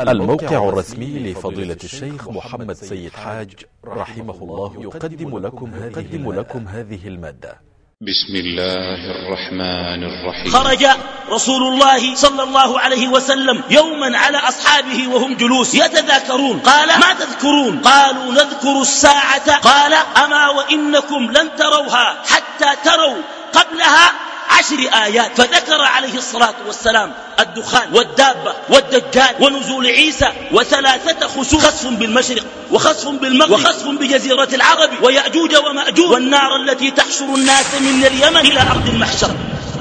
الموقع الرسمي لفضيلة الشيخ محمد سيد حاج رحمه الله يقدم لكم هذه, لكم هذه ا ل ا د ة بسم الله الرحمن الرحيم. خرج رسول الله صلى الله عليه وسلم يوما على أصحابه وهم جلوس يتذاكرون. قال ما تذكرون؟ قالوا نذكر الساعة. قال أما وإنكم لن تروها حتى تروا قبلها عشر آيات. فذكر عليه الصلاة والسلام الدخان والدابة والدجال ونزول عيسى وثلاثة خسوف خسف بالمشرق وخسف بالمغرب وخسف بجزيرة العرب ويأجوج ومأجوج. والنار التي تحشر الناس من اليمن إلى أرض المحشر.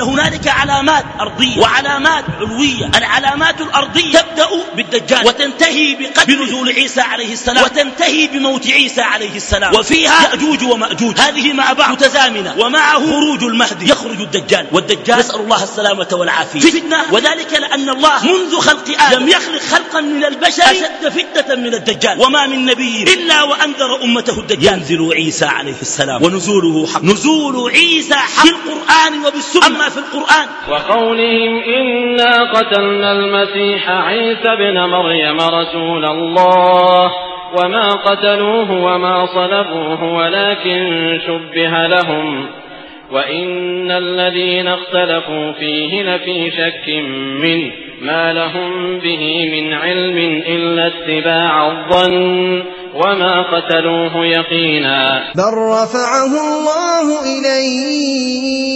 هنالك علامات أرضية وعلامات علوية العلامات الأرضية تبدأ بالدجال وتنتهي بنزول عيسى عليه السلام وتنتهي بموت عيسى عليه السلام وفيها يأجوج ومأجوج هذه مع بعض متزامنة ومعه خروج المهدي يخرج الدجال والدجال نسأل الله السلامة والعافية فتنة وذلك لأن الله منذ خلق آدم لم يخلق خلقا من البشر أشد فتنة من الدجال وما من نبي إلا وأنذر أمته الدجال ينزل عيسى عليه السلام ونزوله حق نزول عيسى حق بالقرآن وبالسنة في القرآن. وقولهم إنا قتلنا المسيح عيسى بن مريم رسول الله وما قتلوه وما صلبوه ولكن شبه لهم. وإن الذين اختلفوا فيه لفي شك منه ما لهم به من علم إلا اتباع الظن. وما قتلوه يقينا بل رفعه الله إليه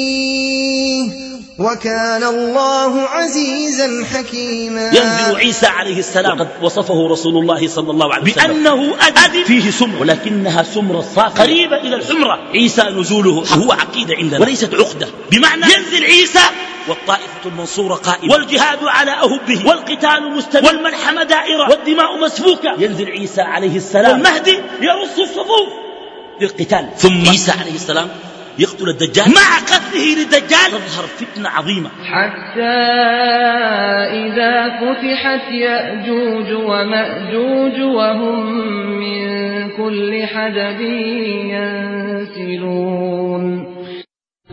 وكان الله عزيزا حكيما ينزل عيسى عليه السلام وقد وصفه رسول الله صلى الله عليه وسلم بأنه أدب فيه سمر ولكنها سمر صافية. قريبة إلى الحمرة. عيسى نزوله هو عقيدة عندنا وليست عقدة. بمعنى ينزل عيسى والطائفة المنصورة قائمة. والجهاد على أهبه. والقتال مستمر. والملحمة دائرة والدماء مسفوكة. ينزل عيسى عليه السلام والمهدي يرص الصفوف للقتال. ثم عيسى عليه السلام يقتل الدجال. مع قتله للدجال تظهر فتنة عظيمة. حتى إذا فتحت يأجوج ومأجوج وهم من كل حدب ينسلون.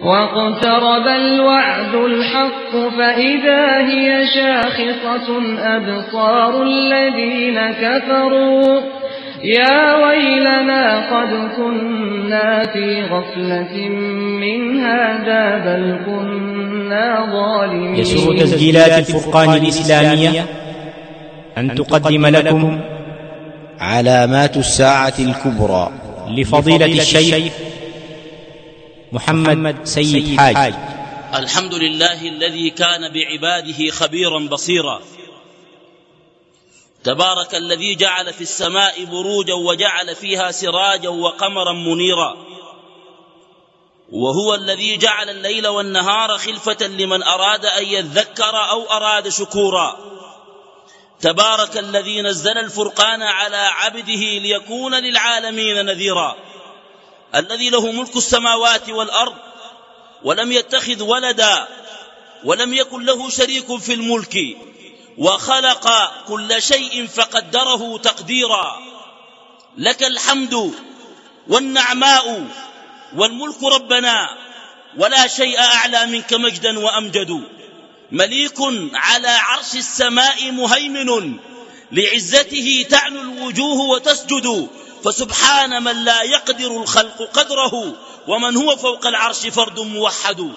واقترب الوعد الحق فإذا هي شاخصة أبصار الذين كفروا. يا ويلنا قد كنا في غفلة من هذا بل كنا ظالمين. يسر تسجيلات الفرقان الإسلامية أن تقدم لكم علامات الساعة الكبرى لفضيلة الشيخ محمد سيد حاج. الحمد لله الذي كان بعباده خبيرا بصيرا. تبارك الذي جعل في السماء بروجا وجعل فيها سراجا وقمرا منيرا. وهو الذي جعل الليل والنهار خلفة لمن أراد أن يذكر أو أراد شكورا. تبارك الذي نزل الفرقان على عبده ليكون للعالمين نذيرا. الذي له ملك السماوات والأرض ولم يتخذ ولدا ولم يكن له شريك في الملك. وخلق كل شيء فقدره تقديرا. لك الحمد والنعماء والملك ربنا ولا شيء أعلى منك مجدا وأمجد. مليك على عرش السماء مهيمن لعزته تعنو الوجوه وتسجد. فسبحان من لا يقدر الخلق قدره ومن هو فوق العرش فرد موحد.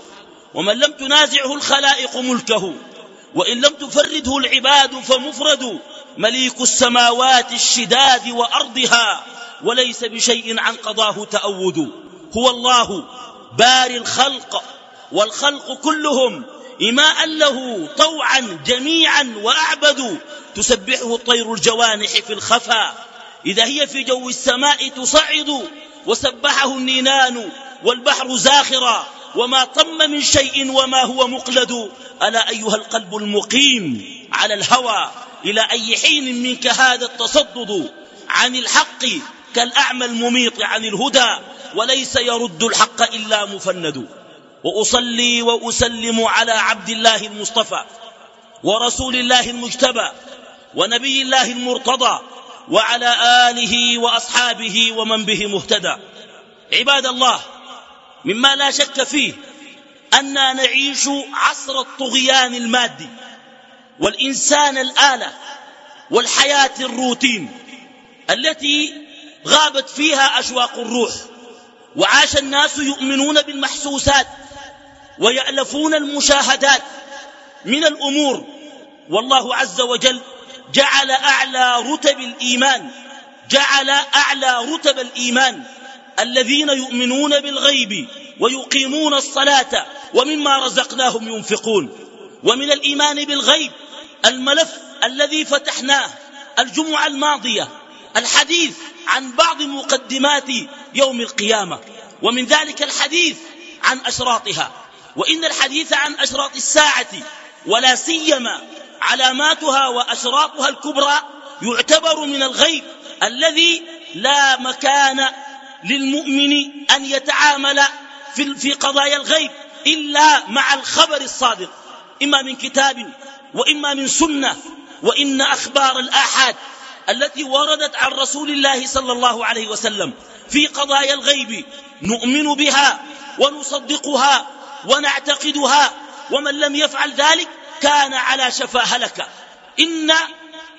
ومن لم تنازعه الخلائق ملكه. وإن لم تفرده العباد فمفرد مليك السماوات الشداد وأرضها وليس بشيء عن قضاه تأود. هو الله باري الخلق والخلق كلهم إماء له طوعا جميعا وأعبدوا تسبحه الطير الجوانح في الخفا. إذا هي في جو السماء تصعد وسبحه النينان والبحر زاخرا. وما طم من شيء وما هو مقلد. ألا أيها القلب المقيم على الهوى إلى أي حين منك هذا التصدد عن الحق كالأعمى المميط عن الهدى وليس يرد الحق إلا مفند. وأصلي وأسلم على عبد الله المصطفى ورسول الله المجتبى ونبي الله المرتضى وعلى آله وأصحابه ومن به مهتدى. عباد الله مما لا شك فيه أننا نعيش عصر الطغيان المادي والإنسان الآلة والحياة الروتين التي غابت فيها أشواق الروح وعاش الناس يؤمنون بالمحسوسات ويألفون المشاهدات من الأمور. والله عز وجل جعل أعلى رتب الإيمان جعل أعلى رتب الإيمان الذين يؤمنون بالغيب ويقيمون الصلاة ومما رزقناهم ينفقون. ومن الإيمان بالغيب الملف الذي فتحناه الجمعة الماضية الحديث عن بعض مقدمات يوم القيامة ومن ذلك الحديث عن أشراطها. وإن الحديث عن أشراط الساعة ولا سيما علاماتها وأشراطها الكبرى يعتبر من الغيب الذي لا مكان للمؤمن أن يتعامل في, في قضايا الغيب إلا مع الخبر الصادق إما من كتاب وإما من سنة. وإن أخبار الآحاد التي وردت عن رسول الله صلى الله عليه وسلم في قضايا الغيب نؤمن بها ونصدقها ونعتقدها ومن لم يفعل ذلك كان على شفا هلكة إن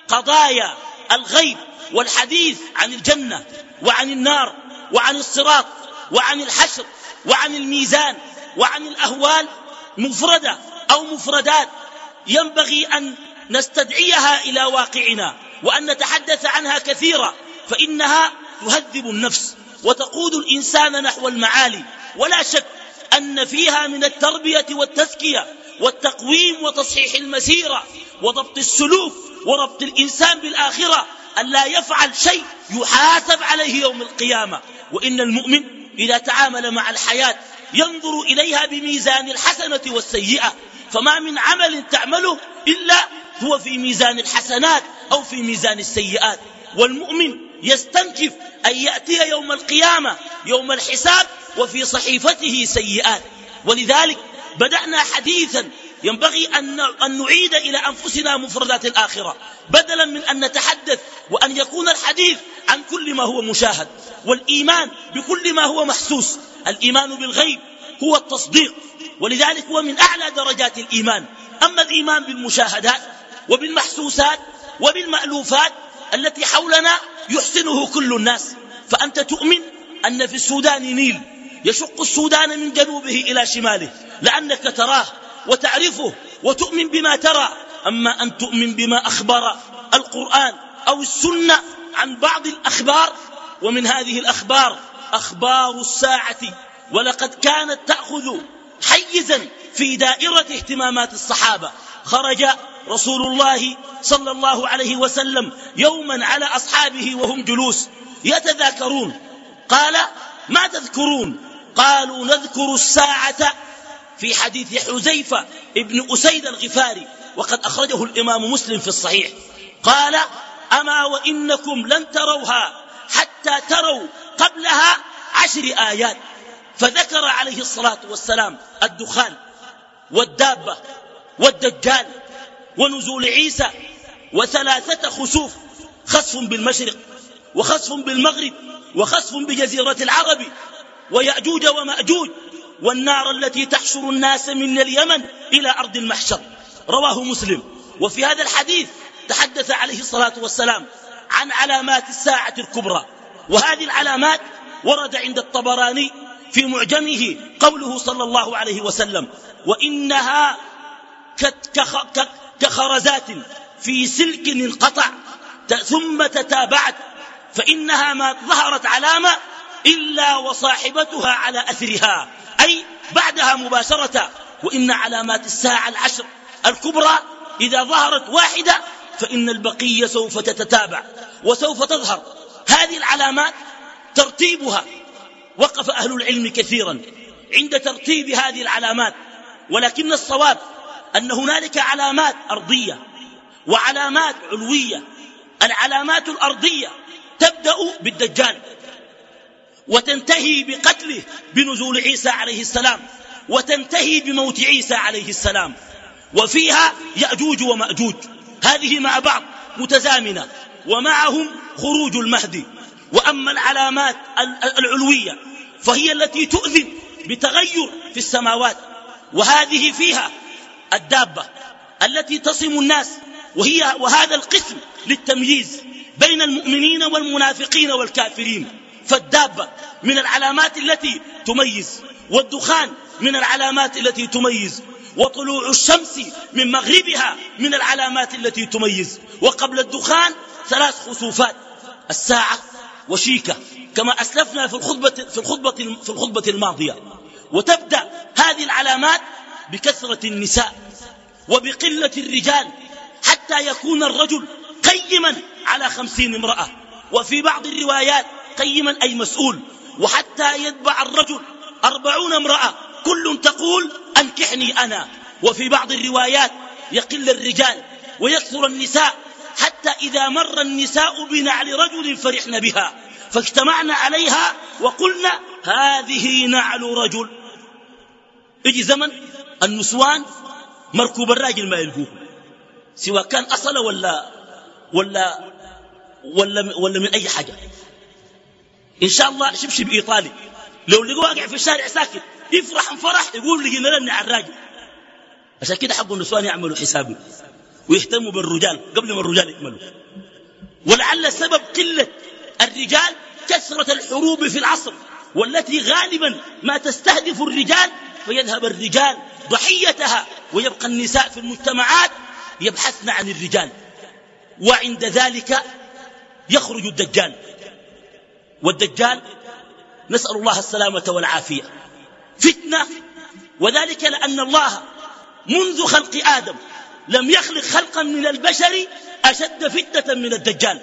قضايا الغيب والحديث عن الجنة وعن النار وعن الصراط وعن الحشر وعن الميزان وعن الأهوال مفردة أو مفردات ينبغي أن نستدعيها إلى واقعنا وأن نتحدث عنها كثيرا فإنها تهذب النفس وتقود الإنسان نحو المعالي ولا شك أن فيها من التربية والتزكية والتقويم وتصحيح المسيرة وضبط السلوك وربط الإنسان بالآخرة أن لا يفعل شيء يحاسب عليه يوم القيامة وإن المؤمن إذا تعامل مع الحياة ينظر إليها بميزان الحسنة والسيئة فما من عمل تعمله إلا هو في ميزان الحسنات أو في ميزان السيئات. والمؤمن يستنكف أن يأتي يوم القيامة يوم الحساب وفي صحيفته سيئات. ولذلك بدأنا حديثا ينبغي أن نعيد إلى أنفسنا مفردات الآخرة. بدلا من أن نتحدث وأن يكون الحديث عن كل ما هو مشاهد. والإيمان بكل ما هو محسوس. الإيمان بالغيب هو التصديق. ولذلك هو من أعلى درجات الإيمان. أما الإيمان بالمشاهدات وبالمحسوسات وبالمألوفات التي حولنا يحسنه كل الناس. فأنت تؤمن أن في السودان نيل. يشق السودان من جنوبه إلى شماله. لأنك تراه وتعرفه وتؤمن بما ترى. أما أن تؤمن بما أخبر القرآن أو السنة عن بعض الأخبار ومن هذه الأخبار أخبار الساعة. ولقد كانت تأخذ حيزا في دائرة اهتمامات الصحابة. خرج رسول الله صلى الله عليه وسلم يوما على أصحابه وهم جلوس يتذاكرون. قال ما تذكرون؟ قالوا نذكر الساعة في حديث حذيفة ابن أسيد الغفاري وقد أخرجه الإمام مسلم في الصحيح. قال أما وإنكم لن تروها حتى تروا قبلها عشر آيات. فذكر عليه الصلاة والسلام الدخان والدابة والدجال ونزول عيسى وثلاثة خسوف خسف بالمشرق وخسف بالمغرب وخسف بجزيرة العرب ويأجوج ومأجوج والنار التي تحشر الناس من اليمن إلى أرض المحشر. رواه مسلم. وفي هذا الحديث تحدث عليه الصلاة والسلام عن علامات الساعة الكبرى. وهذه العلامات ورد عند الطبراني في معجمه قوله صلى الله عليه وسلم وإنها كخرزات في سلك انقطع ثم تتابعت فإنها ما ظهرت علامة إلا وصاحبتها على أثرها. أي بعدها مباشرة وإن علامات الساعة العشر الكبرى إذا ظهرت واحدة فإن البقية سوف تتتابع وسوف تظهر. هذه العلامات ترتيبها وقف أهل العلم كثيرا عند ترتيب هذه العلامات ولكن الصواب أن هنالك علامات أرضية وعلامات علوية. العلامات الأرضية تبدأ بالدجال. وتنتهي بقتله بنزول عيسى عليه السلام وتنتهي بموت عيسى عليه السلام. وفيها يأجوج ومأجوج. هذه مع بعض متزامنة ومعهم خروج المهدي. وأما العلامات العلوية فهي التي تؤذن بتغير في السماوات. وهذه فيها الدابة التي تصم الناس وهي وهذا القسم للتمييز بين المؤمنين والمنافقين والكافرين. فالدابة من العلامات التي تميز والدخان من العلامات التي تميز وطلوع الشمس من مغربها من العلامات التي تميز وقبل الدخان ثلاث خسوفات الساعة وشيكة كما أسلفنا في الخطبة, في الخطبة, في الخطبة الماضية. وتبدأ هذه العلامات بكثرة النساء وبقلة الرجال حتى يكون الرجل قيما على خمسين امرأة. وفي بعض الروايات قيما أي مسؤول وحتى يتبع الرجل أربعون امرأة كل تقول أنكحني أنا. وفي بعض الروايات يقل الرجال ويكثر النساء حتى إذا مر النساء بنعل رجل فرحن بها. فاجتمعنا عليها وقلنا هذه نعل رجل. يجي زمن النسوان مركوب الراجل ما يلقوه. سواء كان أصل ولا ولا ولا ولا من أي حاجة. إن شاء الله شبشب إيطالي. لو لقوا واقع في الشارع ساكت يفرح فرح يقول لقينا لنا الراجل. عشان كده حقوا النسوان يعملوا حسابه ويهتموا بالرجال قبل ما الرجال يكملوا ولعل سبب قلة الرجال كثرة الحروب في العصر والتي غالبا ما تستهدف الرجال فيذهب الرجال ضحيتها ويبقى النساء في المجتمعات يبحثن عن الرجال. وعند ذلك يخرج الدجال. والدجال نسأل الله السلامة والعافية. فتنة وذلك لأن الله منذ خلق آدم لم يخلق خلقا من البشر أشد فتنة من الدجال.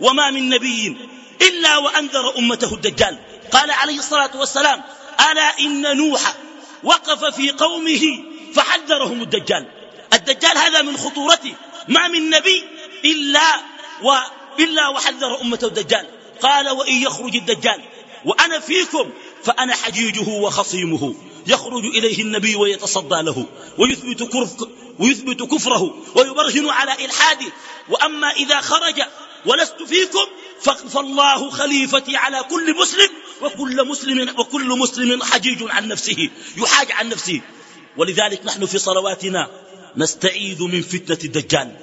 وما من نبي إلا وأنذر أمته الدجال. قال عليه الصلاة والسلام ألا إن نوح وقف في قومه فحذرهم الدجال. الدجال هذا من خطورته. ما من نبي إلا, و إلا وحذر أمته الدجال. قال وإن يخرج الدجال وأنا فيكم فأنا حجيجه وخصيمه. يخرج إليه النبي ويتصدى له ويثبت, كرف ويثبت كفره ويبرهن على إلحاده وأما إذا خرج ولست فيكم فالله خليفتي على كل مسلم وكل مسلم, وكل مسلم حجيج عن نفسه يحاج عن نفسه. ولذلك نحن في صلواتنا نستعيذ من فتنة الدجال.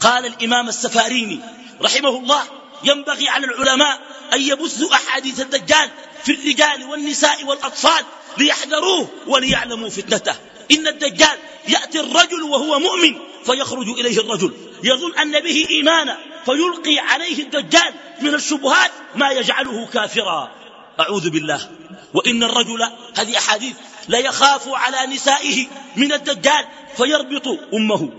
قال الإمام السفاريني رحمه الله ينبغي على العلماء أن يبثوا أحاديث الدجال في الرجال والنساء والأطفال ليحذروه وليعلموا فتنته. إن الدجال يأتي الرجل وهو مؤمن فيخرج إليه الرجل. يظن أن به إيمانا فيلقي عليه الدجال من الشبهات ما يجعله كافرا. أعوذ بالله. وإن الرجل هذه أحاديث لا يخاف على نسائه من الدجال فيربط أمه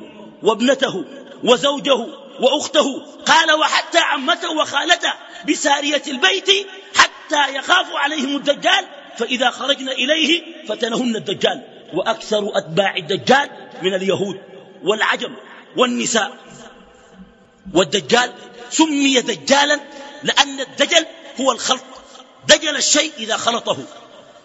وابنته وزوجه وأخته قال وحتى عمته وخالته بسارية البيت حتى يخاف عليهم الدجال فإذا خرجنا إليه فتنهن الدجال. وأكثر أتباع الدجال من اليهود والعجم والنساء. والدجال سمي دجالا لأن الدجل هو الخلط دجل الشيء إذا خلطه.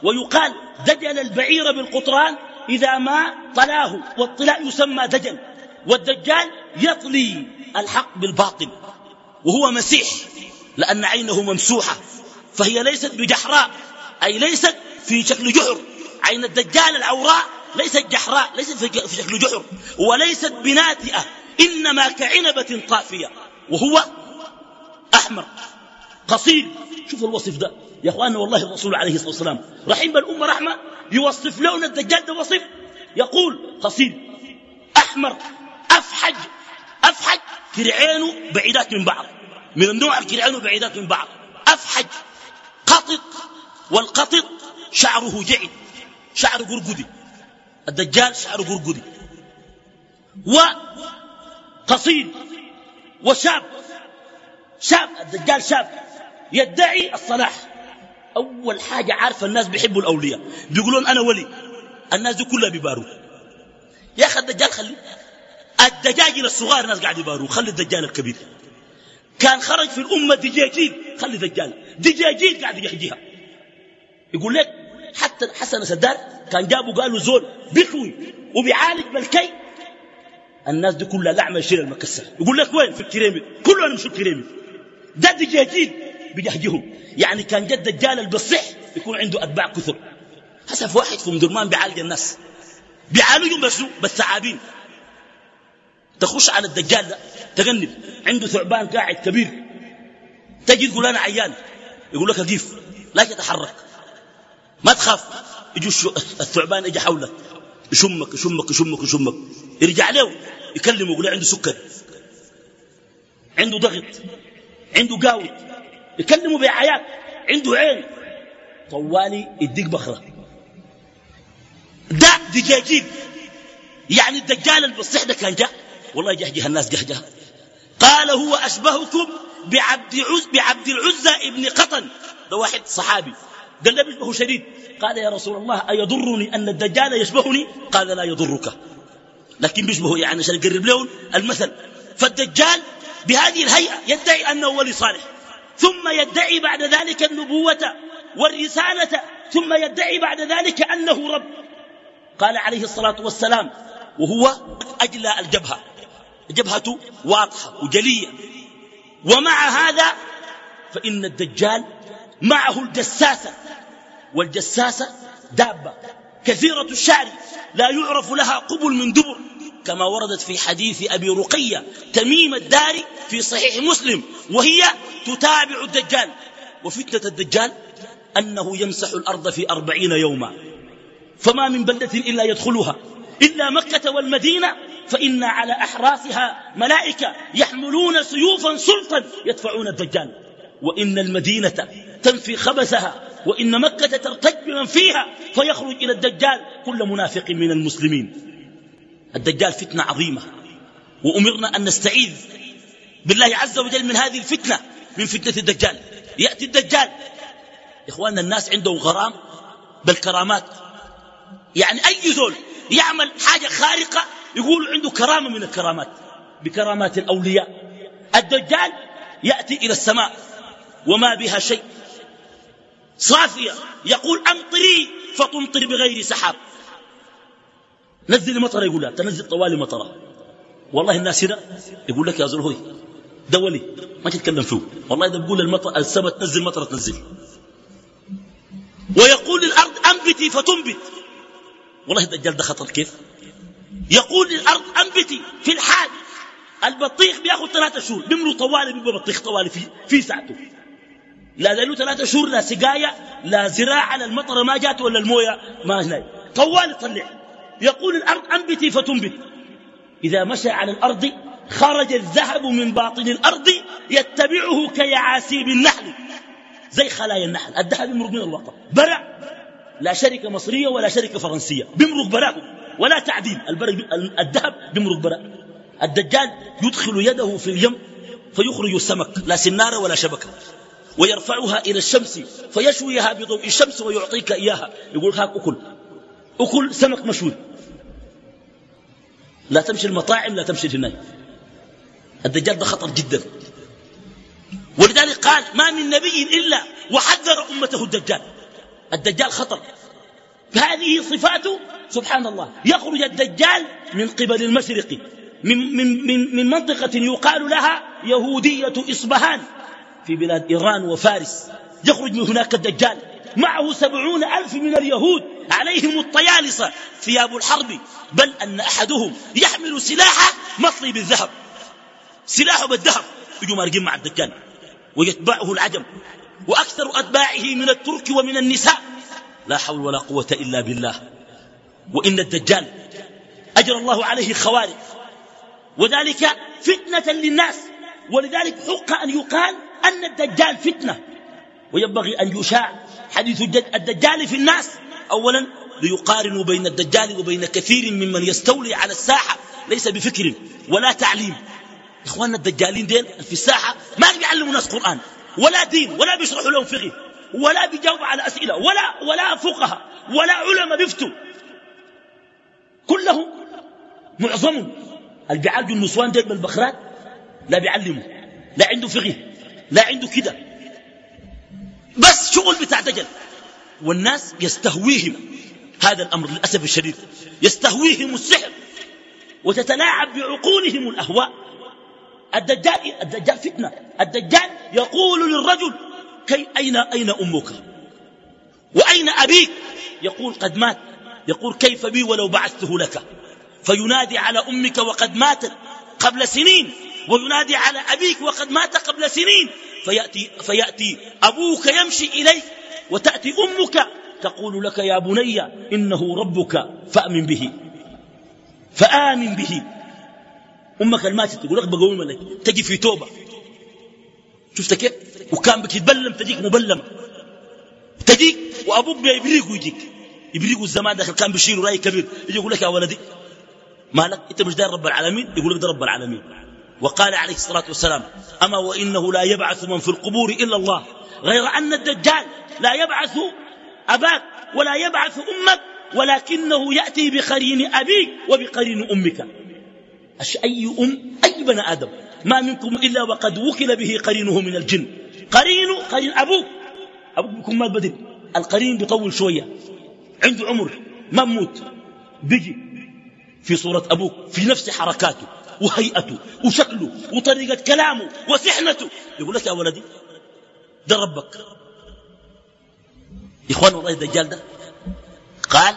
ويقال دجل البعير بالقطران إذا ما طلاه والطلاء يسمى دجل. والدجال يطلي الحق بالباطل وهو مسيح لأن عينه ممسوحة فهي ليست بجحراء أي ليست في شكل جحر. عين الدجال العوراء ليست جحراء ليست في شكل جحر وليست بناتئة إنما كعنبة طافية وهو أحمر قصير شوف الوصف ده يا أخوانا والله الرسول عليه الصلاة والسلام رحم الأمة رحمة يوصف لون الدجال ده وصف يقول قصير أحمر أفحج. أفحج. كرعينه بعيدات من بعض. من النوع الكرعينه بعيدات من بعض. أفحج. قطط. والقطط شعره جعد شعر قرقدي. الدجال شعر قرقدي. وقصير وشاب. شاب. الدجال شاب. يدعي الصلاح. أول حاجة عارفة الناس بيحبوا الأولياء. بيقولون أنا ولي. الناس دي كلها بيباروا. يا أخي الدجال خلي. الدجاجل الصغار الناس قاعد يباروا خلي الدجال الكبير. كان خرج في الأمة دجاجيل خلي دجال دجاجيل قاعد يحجيها. يقول لك حتى حسن سدار كان جابوا قالوا زول بكوي وبيعالج بالكي. الناس دي كلها لعمة يشيل المكسر. يقول لك وين؟ في الكريمي. كلهم يمشوا الكريمي. ده دجاجيل بيجهجهم يعني كان جد دجال البصح يكون عنده أتباع كثر. حسب واحد في مدرمان بيعالج الناس. بيعالجهم بس بالثعابين تخش على الدجال ده تقنب عنده ثعبان قاعد كبير. تجي تقول أنا عيان. يقول لك أقيف. لا تتحرك ما تخاف. يجي الثعبان يجي حولك يشمك يشمك يشمك يشمك. يرجع له يكلمه يقول عنده سكر. عنده ضغط. عنده قاوي يكلمه بعيات عنده عين. طوالي يديك بخرة. ده دجاجيب يعني الدجال البصيح ده كان جاء. والله جهجه الناس جهجه. قال هو أشبهكم بعبد, عز بعبد العزى ابن قطن. ده واحد صحابي. قال له بيشبهه شديد. قال يا رسول الله أيضرني أن الدجال يشبهني؟ قال لا يضرك. لكن بيشبهه يعني عشان يقرب لهم المثل. فالدجال بهذه الهيئة يدعي أنه ولي صالح. ثم يدعي بعد ذلك النبوة والرسالة. ثم يدعي بعد ذلك أنه رب. قال عليه الصلاة والسلام وهو أجلى الجبهة. جبهته واضحة وجلية. ومع هذا فإن الدجال معه الجساسة والجساسة دابة. كثيرة الشعر لا يعرف لها قبل من دبر كما وردت في حديث أبي رقية تميم الداري في صحيح مسلم وهي تتابع الدجال. وفتنة الدجال أنه يمسح الأرض في أربعين يوما. فما من بلدة إلا يدخلها. إلا مكة والمدينة فإن على أحراسها ملائكة يحملون سيوفا سلطا يدفعون الدجال. وإن المدينة تنفي خبثها وإن مكة ترتج بمن فيها فيخرج إلى الدجال كل منافق من المسلمين. الدجال فتنة عظيمة. وأمرنا أن نستعيذ بالله عز وجل من هذه الفتنة من فتنة الدجال. يأتي الدجال. إخواننا الناس عندهم غرام بالكرامات يعني أي ذول يعمل حاجة خارقة يقول عنده كرامة من الكرامات. بكرامات الأولياء. الدجال يأتي إلى السماء وما بها شيء. صافية. يقول أمطري فتمطر بغير سحاب. نزل مطر يقول لا تنزل طوالي مطرة. والله الناس هنا يقول لك يا زلهوي دولي ما تتكلم فيه. والله إذا بقول المطر السماء تنزل مطرة تنزل. ويقول للأرض أنبتي فتنبت. والله الدجال ده خطر كيف؟ يقول للأرض أنبتي في الحال. البطيخ بيأخذ ثلاثة شهور. بيمروا طوالي بيبقى بطيخ طوالي في, في ساعته. لا له ثلاثة شهور لا سقاية لا زراعة لا المطر ما جات ولا الموية ما هناي طوالي طلع يقول الأرض أنبتي فتنبت. إذا مشى على الأرض خرج الذهب من باطن الأرض يتبعه كيعاسيب النحل. زي خلايا النحل. الذهب يمرق من الوطن. برع. لا شركة مصرية ولا شركة فرنسية. بيمرق براهم ولا تعديل. الذهب بيمرق برا الدجال يدخل يده في اليم فيخرج السمك. لا سنارة ولا شبكة. ويرفعها إلى الشمس فيشويها بضوء الشمس ويعطيك إياها. يقول هاك أكل. أكل سمك مشوي. لا تمشي المطاعم لا تمشي الهناي الدجال ده خطر جدا. ولذلك قال ما من نبي إلا وحذر أمته الدجال. الدجال خطر. هذه صفاته سبحان الله يخرج الدجال من قبل المشرق من, من, من, من منطقة يقال لها يهودية إصبهان في بلاد إيران وفارس. يخرج من هناك الدجال. معه سبعون ألف من اليهود. عليهم الطيالسة ثياب الحرب. بل أن أحدهم يحمل سلاحه مطلي بالذهب. سلاحه بالذهب. يجوا مارقين مع الدجال ويتبعه العجم. وأكثر أتباعه من الترك ومن النساء. لا حول ولا قوة إلا بالله. وإن الدجال أجر الله عليه خوارق وذلك فتنة للناس. ولذلك حق أن يقال أن الدجال فتنة. وينبغي أن يشاع حديث الدجال في الناس. أولا ليقارنوا بين الدجال وبين كثير ممن يستولي على الساحة. ليس بفكر ولا تعليم. إخواننا الدجالين دين في الساحة ما بيعلموا الناس قرآن ولا دين ولا بيشرحوا لهم فقه ولا بيجاوب على أسئلة ولا, ولا فقهاء ولا علماء بيفتوا. كلهم معظمهم اللي بيعالجوا النسوان ديل بالبخرات لا بيعلموا لا عنده فقه لا عنده كده. بس شغل بتاع دجل. والناس يستهويهم هذا الأمر للأسف الشديد يستهويهم السحر وتتلاعب بعقولهم الأهواء. الدجال, الدجال فتنة. الدجال يقول للرجل كي أين, أين أمك؟ وأين أبيك؟ يقول قد مات. يقول كيف بي ولو بعثته لك؟ فينادي على أمك وقد ماتت قبل سنين وينادي على أبيك وقد مات قبل سنين. فيأتي, فيأتي أبوك يمشي إليك وتأتي أمك تقول لك يا بني إنه ربك فأمن به فآمن به. أمك الماتت تقول لك بقوم لك تجي في توبة. شفت كيف؟ وكان بك يتبلم تجيك مبلمة. تجيك وأبوك بيبريق ويجيك. يبريق الزمان داخل كان بيشيل رأي كبير. يجي يقول لك يا ولدي مالك؟ أنت مش داير رب العالمين؟ يقول لك ده رب العالمين. وقال عليه الصلاة والسلام أما وإنه لا يبعث من في القبور إلا الله. غير أن الدجال لا يبعث أباك ولا يبعث أمك ولكنه يأتي بقرين أبيك وبقرين أمك. أي أم أي بني آدم. ما منكم إلا وقد وكل به قرينه من الجن. قرين قرين أبوك أبوك بيكون مال بدل القرين بيطول شوية. عنده عمر. ما موت بيجي في صورة أبوك في نفس حركاته وهيئته وشكله وطريقة كلامه وسحنته يقول لك يا ولدي ده ربك. إخوان والله الدجال ده. قال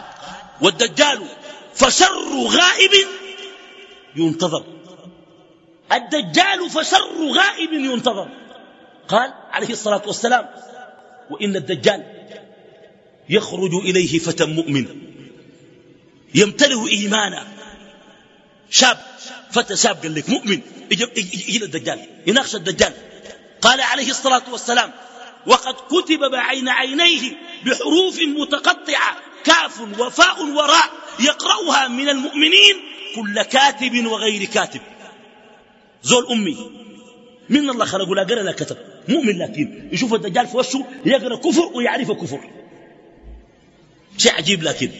والدجال فشر غائب. ينتظر. الدجال فشر غائب ينتظر. قال عليه الصلاة والسلام وإن الدجال يخرج إليه فتى مؤمن يمتلئ إيمانا. شاب فتى شاب قال لك مؤمن يجي الدجال يناقش الدجال. قال عليه الصلاة والسلام وقد كتب بين عينيه بحروف متقطعة. كاف وفاء وراء يقرأها من المؤمنين كل كاتب وغير كاتب. زول أمي من الله خلقه لا قرأ لا كتب مؤمن لكن يشوف الدجال في وشه يقرأ كفر ويعرف كفر. شيء عجيب لكن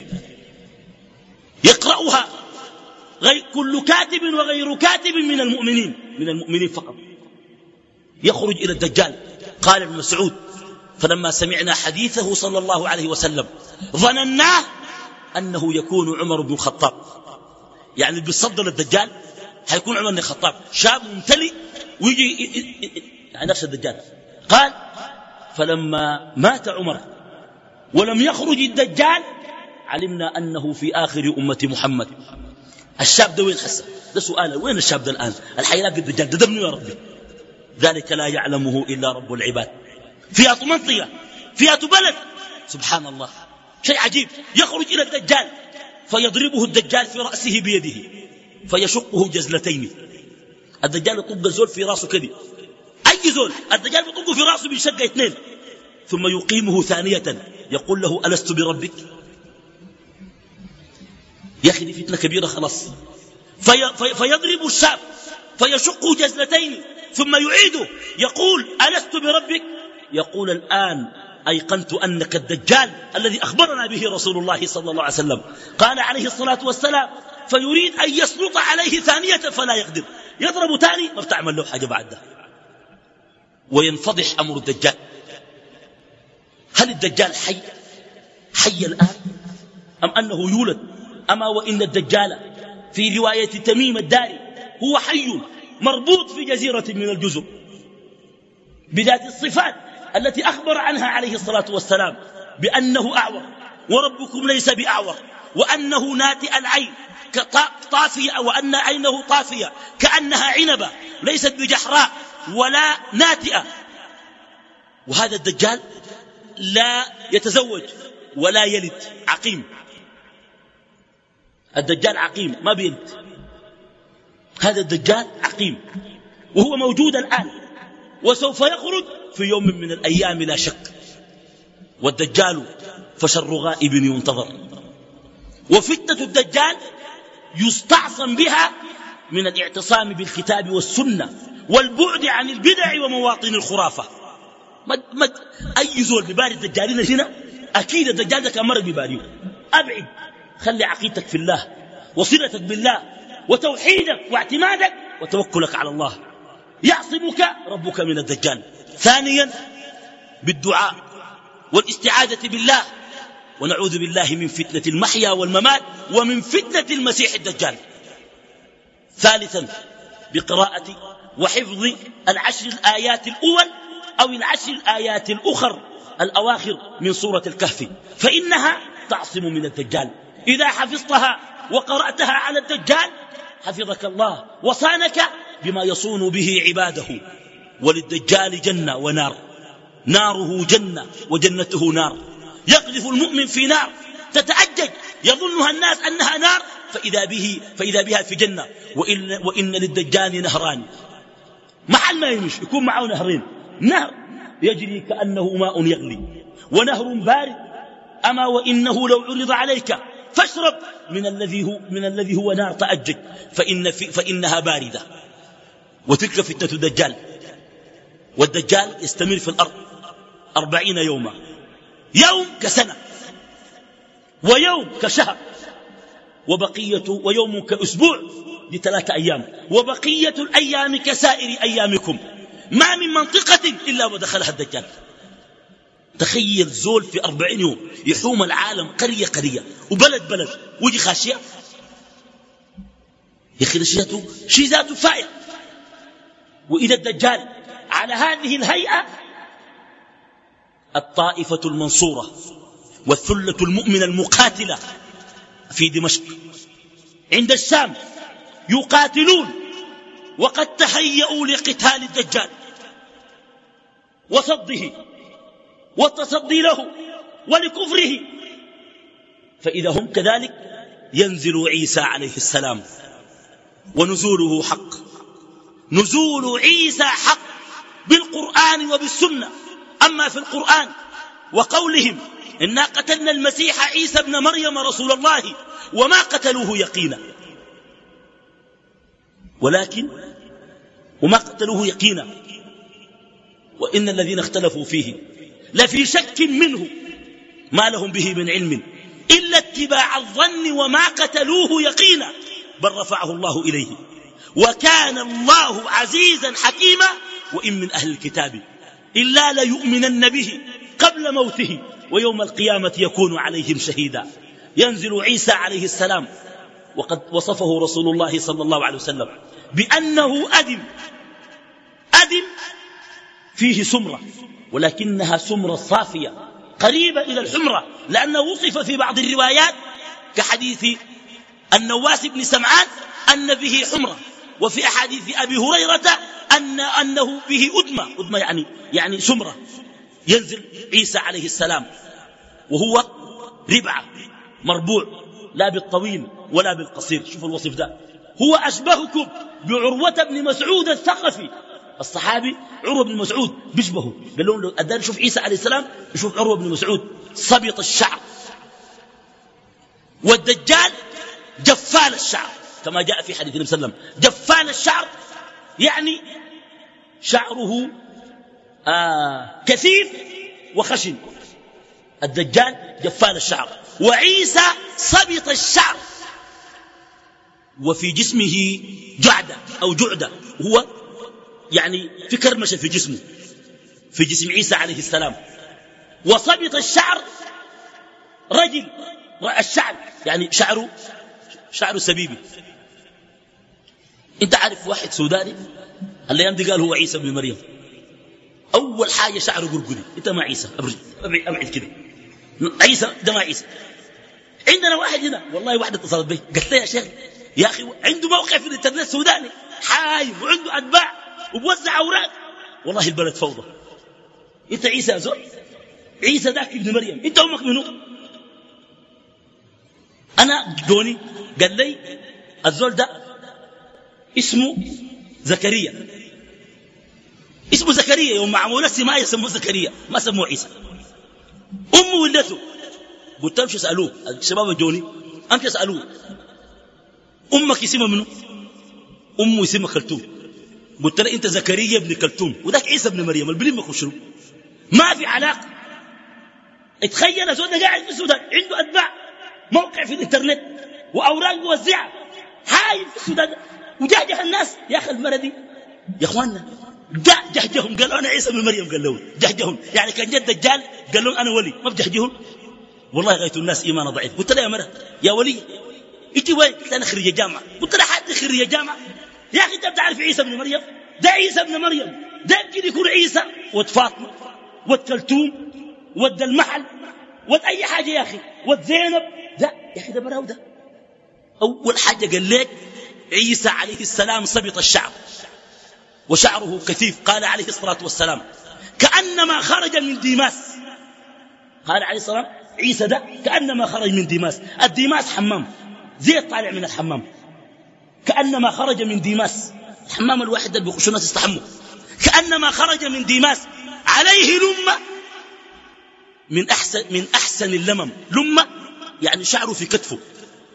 يقرأها غير كل كاتب وغير كاتب من المؤمنين من المؤمنين فقط. يخرج إلى الدجال قال ابن مسعود فلما سمعنا حديثه صلى الله عليه وسلم ظنناه أنه يكون عمر بن الخطاب. يعني بيصدر الدجال حيكون عمر بن الخطاب. شاب ممتلئ ويجي يعني نفس الدجال. قال فلما مات عمر ولم يخرج الدجال علمنا أنه في آخر أمة محمد. الشاب ده وين حسه ده سؤال وين الشاب ده الآن؟ الحيلاق الدجال ده دمنه يا ربي. ذلك لا يعلمه إلا رب العباد. فئة منطقة فئة بلد. سبحان الله شيء عجيب. يخرج إلى الدجال فيضربه الدجال في رأسه بيده فيشقه جزلتين. الدجال يطق الزول في راسه كده أي زول؟ الدجال يطقه في راسه بشقة اثنين. ثم يقيمه ثانية يقول له ألست بربك؟ يا أخي دي فتنة كبيرة خلاص. في في فيضرب الشاب فيشقه جزلتين ثم يعيده يقول ألست بربك؟ يقول الآن أيقنت أنك الدجال الذي أخبرنا به رسول الله صلى الله عليه وسلم. قال عليه الصلاة والسلام فيريد أن يسلط عليه ثانية فلا يقدر. يضرب ثاني ما بتعمل له حاجة بعد ده وينفضح أمر الدجال. هل الدجال حي؟ حي الآن؟ أم أنه يولد؟ أما وإن الدجال في رواية تميم الداري هو حي مربوط في جزيرة من الجزر. بذات الصفات التي أخبر عنها عليه الصلاة والسلام بأنه أعور وربكم ليس بأعور وأنه ناتئ العين طافية وأن عينه طافية كأنها عنبة ليست بجحراء ولا ناتئة. وهذا الدجال لا يتزوج ولا يلد عقيم. الدجال عقيم ما بيلد. هذا الدجال عقيم وهو موجود الآن وسوف يخرج في يوم من الأيام لا شك والدجال فشر غائب ينتظر وفتنة الدجال يستعصم بها من الاعتصام بالكتاب والسنة والبعد عن البدع ومواطن الخرافة. مد مد أي زول بباري الدجالين هنا؟ أكيد الدجال كان مرق بباريه. أبعد. خلي عقيدتك في الله وصلتك بالله وتوحيدك واعتمادك وتوكلك على الله. يعصمك ربك من الدجال. ثانيا بالدعاء والاستعاذة بالله ونعوذ بالله من فتنة المحيا والممات ومن فتنة المسيح الدجال. ثالثا بقراءة وحفظ العشر الآيات الأول أو العشر الآيات الأخر الأواخر من سورة الكهف فإنها تعصم من الدجال. إذا حفظتها وقرأتها على الدجال حفظك الله وصانك بما يصون به عباده. وللدجال جنة ونار. ناره جنة وجنته نار. يقذف المؤمن في نار. تتأجج. يظنها الناس أنها نار. فإذا, به فإذا بها في جنة. وإن, وإن للدجال نهران. محل ما يمشي. يكون معه نهرين. نهر يجري كأنه ماء يغلي. ونهر بارد. أما وإنه لو عرض عليك. فاشرب. من الذي هو, من الذي هو نار. تأجج. فإن في فإنها باردة. وتلك فتنة الدجال. والدجال يستمر في الأرض أربعين يوما يوم كسنة ويوم كشهر وبقية ويوم كأسبوع لثلاثة أيام وبقية الأيام كسائر أيامكم. ما من منطقة إلا ودخلها الدجال. تخيل زول في أربعين يوم يحوم العالم قرية قرية وبلد بلد ويجي خاشية. يا أخي شيء فائق. وإذا الدجال على هذه الهيئة الطائفة المنصورة والثلة المؤمنة المقاتلة في دمشق. عند الشام يقاتلون وقد تهيأوا لقتال الدجال وصده والتصدي له ولكفره. فإذا هم كذلك ينزل عيسى عليه السلام ونزوله حق. نزول عيسى حق. بالقرآن وبالسنة. أما في القرآن وقولهم إنا قتلنا المسيح عيسى ابن مريم رسول الله وما قتلوه يقينا. ولكن وما قتلوه يقينا. وإن الذين اختلفوا فيه لفي شك منه ما لهم به من علم إلا اتباع الظن وما قتلوه يقينا. بل رفعه الله إليه. وكان الله عزيزا حكيما وإن من أهل الكتاب إلا ليؤمنن به قبل موته ويوم القيامة يكون عليهم شهيدا. ينزل عيسى عليه السلام وقد وصفه رسول الله صلى الله عليه وسلم بأنه أدم. أدم فيه سمرة ولكنها سمرة صافية قريبة إلى الحمرة لأنه وصف في بعض الروايات كحديث النواس بن سمعان أن به حمرة. وفي أحاديث أبي هريرة أن أنه به أدمة. أدمة يعني, يعني سمرة ينزل عيسى عليه السلام. وهو ربعة مربوع. لا بالطويل ولا بالقصير. شوفوا الوصف ده. هو أشبهكم بعروة بن مسعود الثقفي. الصحابي عروة بن مسعود بيشبهه قال لهم لو أدان شوف عيسى عليه السلام يشوف عروة بن مسعود. صبيط الشعر. والدجال جفال الشعر. كما جاء في حديث النبي صلى الله عليه وسلم. جفال الشعر يعني شعره آه كثيف وخشن. الدجال جفال الشعر. وعيسى صبط الشعر. وفي جسمه جعدة أو جعدة. هو يعني في كرمشة في جسمه في جسم عيسى عليه السلام. وصبط الشعر رجل الشعر يعني شعره شعره سبيبي. انت عارف واحد سوداني؟ الأيام دي قال هو عيسى بن مريم. أول حاجة شعره قرقري انت ما عيسى. أبعد, كده. عيسى ده ما عيسى. عندنا واحد هنا. والله واحدة اتصلت به قالت لي يا شيخ يا أخي عنده موقع في الإنترنت سوداني. حايب وعنده أتباع وبوزع أوراق. والله البلد فوضى. انت عيسى يا زول؟ عيسى ذاك ابن مريم. انت أمك منو؟ أنا جوني قال لي الزول ده اسمه زكريا. اسمه زكريا يوم معمول ما يسموه زكريا ما سموه عيسى. أمه ولدته. قلت لهم اسالوه الشباب جوني امشي اسالوه أمك اسمها منو؟ أمه اسمها كلثوم قلت له أنت زكريا ابن كلثوم وذاك عيسى ابن مريم البلين ما شنو ما في علاقة. اتخيل زول قاعد في السودان عنده أتباع موقع في الإنترنت وأوراق موزعه حايل في السودان. وجهجه الناس. يا أخي المردي يا إخواننا جاء جهجهم قالوا أنا عيسى بن مريم قال لهم جهجهم يعني كان جد دجال قال لهم أنا ولي ما بجهجهم والله غايت الناس إيمانا ضعيف. قلت له يا مرة يا ولي إنت وين؟ قلت أنا خريج جامعه قلت له حد خريج جامعه يا أخي أنت بتعرف عيسى بن مريم؟ ده عيسى بن مريم. ده يمكن يكون عيسى. ود فاطمة ود كلثوم ود المحل ود أي حاجة يا أخي. ود زينب. لا يا أخي ده براو ده أول حاجة قال لك عيسى عليه السلام سبط الشعر. وشعره كثيف. قال عليه الصلاة والسلام كأنما خرج من ديماس. قال عليه الصلاة عيسى ده كأنما خرج من ديماس. الديماس حمام. زي اللي طالع من الحمام. كأنما خرج من ديماس. الحمام الواحد اللي بيخشوا الناس يستحموا كأنما خرج من ديماس. عليه لمة من أحسن, من أحسن اللمم. لمة يعني شعره في كتفه.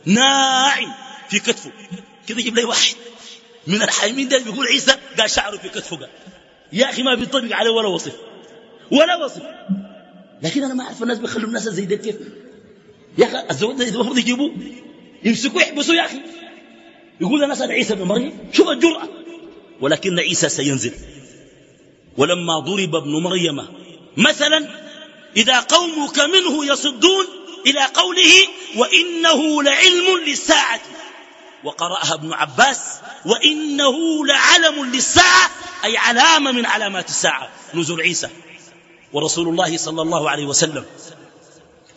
ناعم في كتفه. كده يجيب لي واحد. من الحايمين ده بيقول عيسى قال شعره في كتفه قال. يا أخي ما بيطبق عليه ولا وصف. ولا وصف. لكن أنا ما أعرف الناس بيخلوا الناس زي ده كيف. يا أخي الزواج ده المفروض يجيبوه. يمسكوه يحبسوه يا أخي. يقول الناس عيسى بن مريم. شوف الجرأة. ولكن عيسى سينزل. ولما ضرب ابن مريم مثلا إذا قومك منه يصدون إلى قوله وإنه لعلم للساعة. وقرأها ابن عباس وإنه لعلم للساعة أي علامة من علامات الساعة نزول عيسى ورسول الله صلى الله عليه وسلم.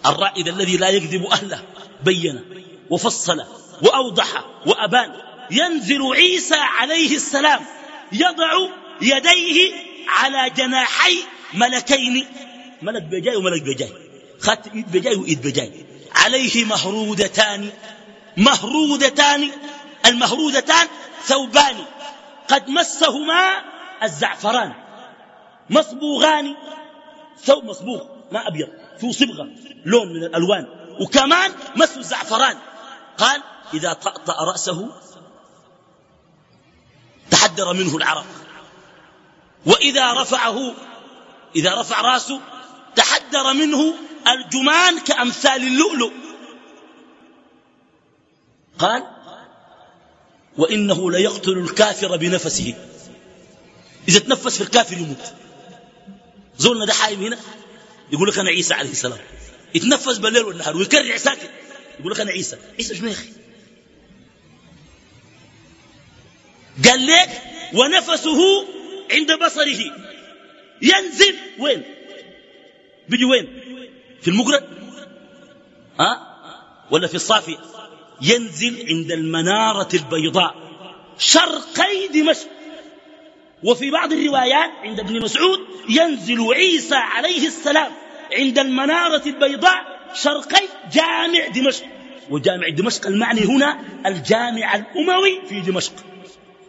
الرائد الذي لا يكذب أهله بين وفصل وأوضح وأبان. ينزل عيسى عليه السلام يضع يديه على جناحي ملكين ملك بجاي وملك بجاي خاتم إيد بجاي وإيد بجاي عليه مهرودتان. مهرودتان المهرودتان ثوبان. قد مسهما الزعفران. مصبوغان ثوب مصبوغ ما أبيض فيه صبغة لون من الألوان. وكمان مس الزعفران. قال إذا طأطأ رأسه تحدر منه العرق. وإذا رفعه إذا رفع رأسه تحدر منه الجمان كأمثال اللؤلؤ. قال وإنه ليقتل الكافر بنفسه. إذا تنفس في الكافر يموت. زولنا ده حايم هنا؟ يقول لك أنا عيسى عليه السلام. يتنفس بالليل والنهار ويكرع ساكت. يقول لك أنا عيسى. عيسى شنو يا أخي؟ قال لك ونفسه عند بصره. ينزل وين؟ بيجي وين؟ في المقرد؟ ها؟ ولا في الصافي؟ ينزل عند المنارة البيضاء شرقي دمشق. وفي بعض الروايات عند ابن مسعود ينزل عيسى عليه السلام عند المنارة البيضاء شرقي جامع دمشق. وجامع دمشق المعني هنا الجامع الأموي في دمشق.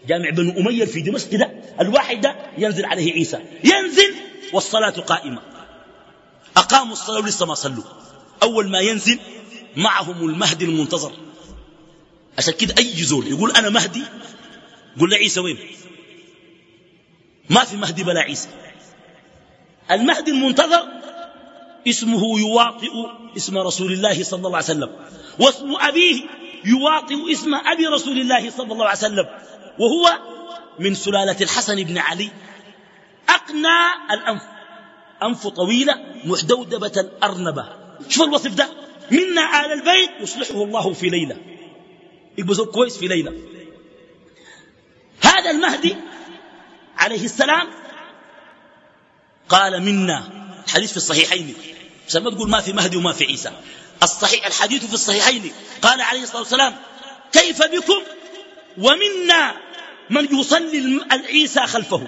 جامع بنو أمية في دمشق ده الواحد ده ينزل عليه عيسى. ينزل والصلاة قائمة. أقاموا الصلاة ولسه ما صلوا. أول ما ينزل معهم المهدي المنتظر. عشان كده أي زول يقول أنا مهدي قول عيسى وين؟ ما في مهدي بلا عيسى. المهدي المنتظر اسمه يواطئ اسم رسول الله صلى الله عليه وسلم واسم أبيه يواطئ اسم أبي رسول الله صلى الله عليه وسلم وهو من سلالة الحسن بن علي. أقنى الأنف أنف طويلة محدودبة أرنبة شوف الوصف ده. منا آل البيت يصلحه الله في ليلة. يبقى كويس في ليلة هذا المهدي عليه السلام قال منا. حديث في الصحيحين. عشان ما تقول ما في مهدي وما في عيسى. الصحيح الحديث في الصحيحين. قال عليه الصلاة والسلام كيف بكم؟ ومنا من يصلي العيسى خلفه.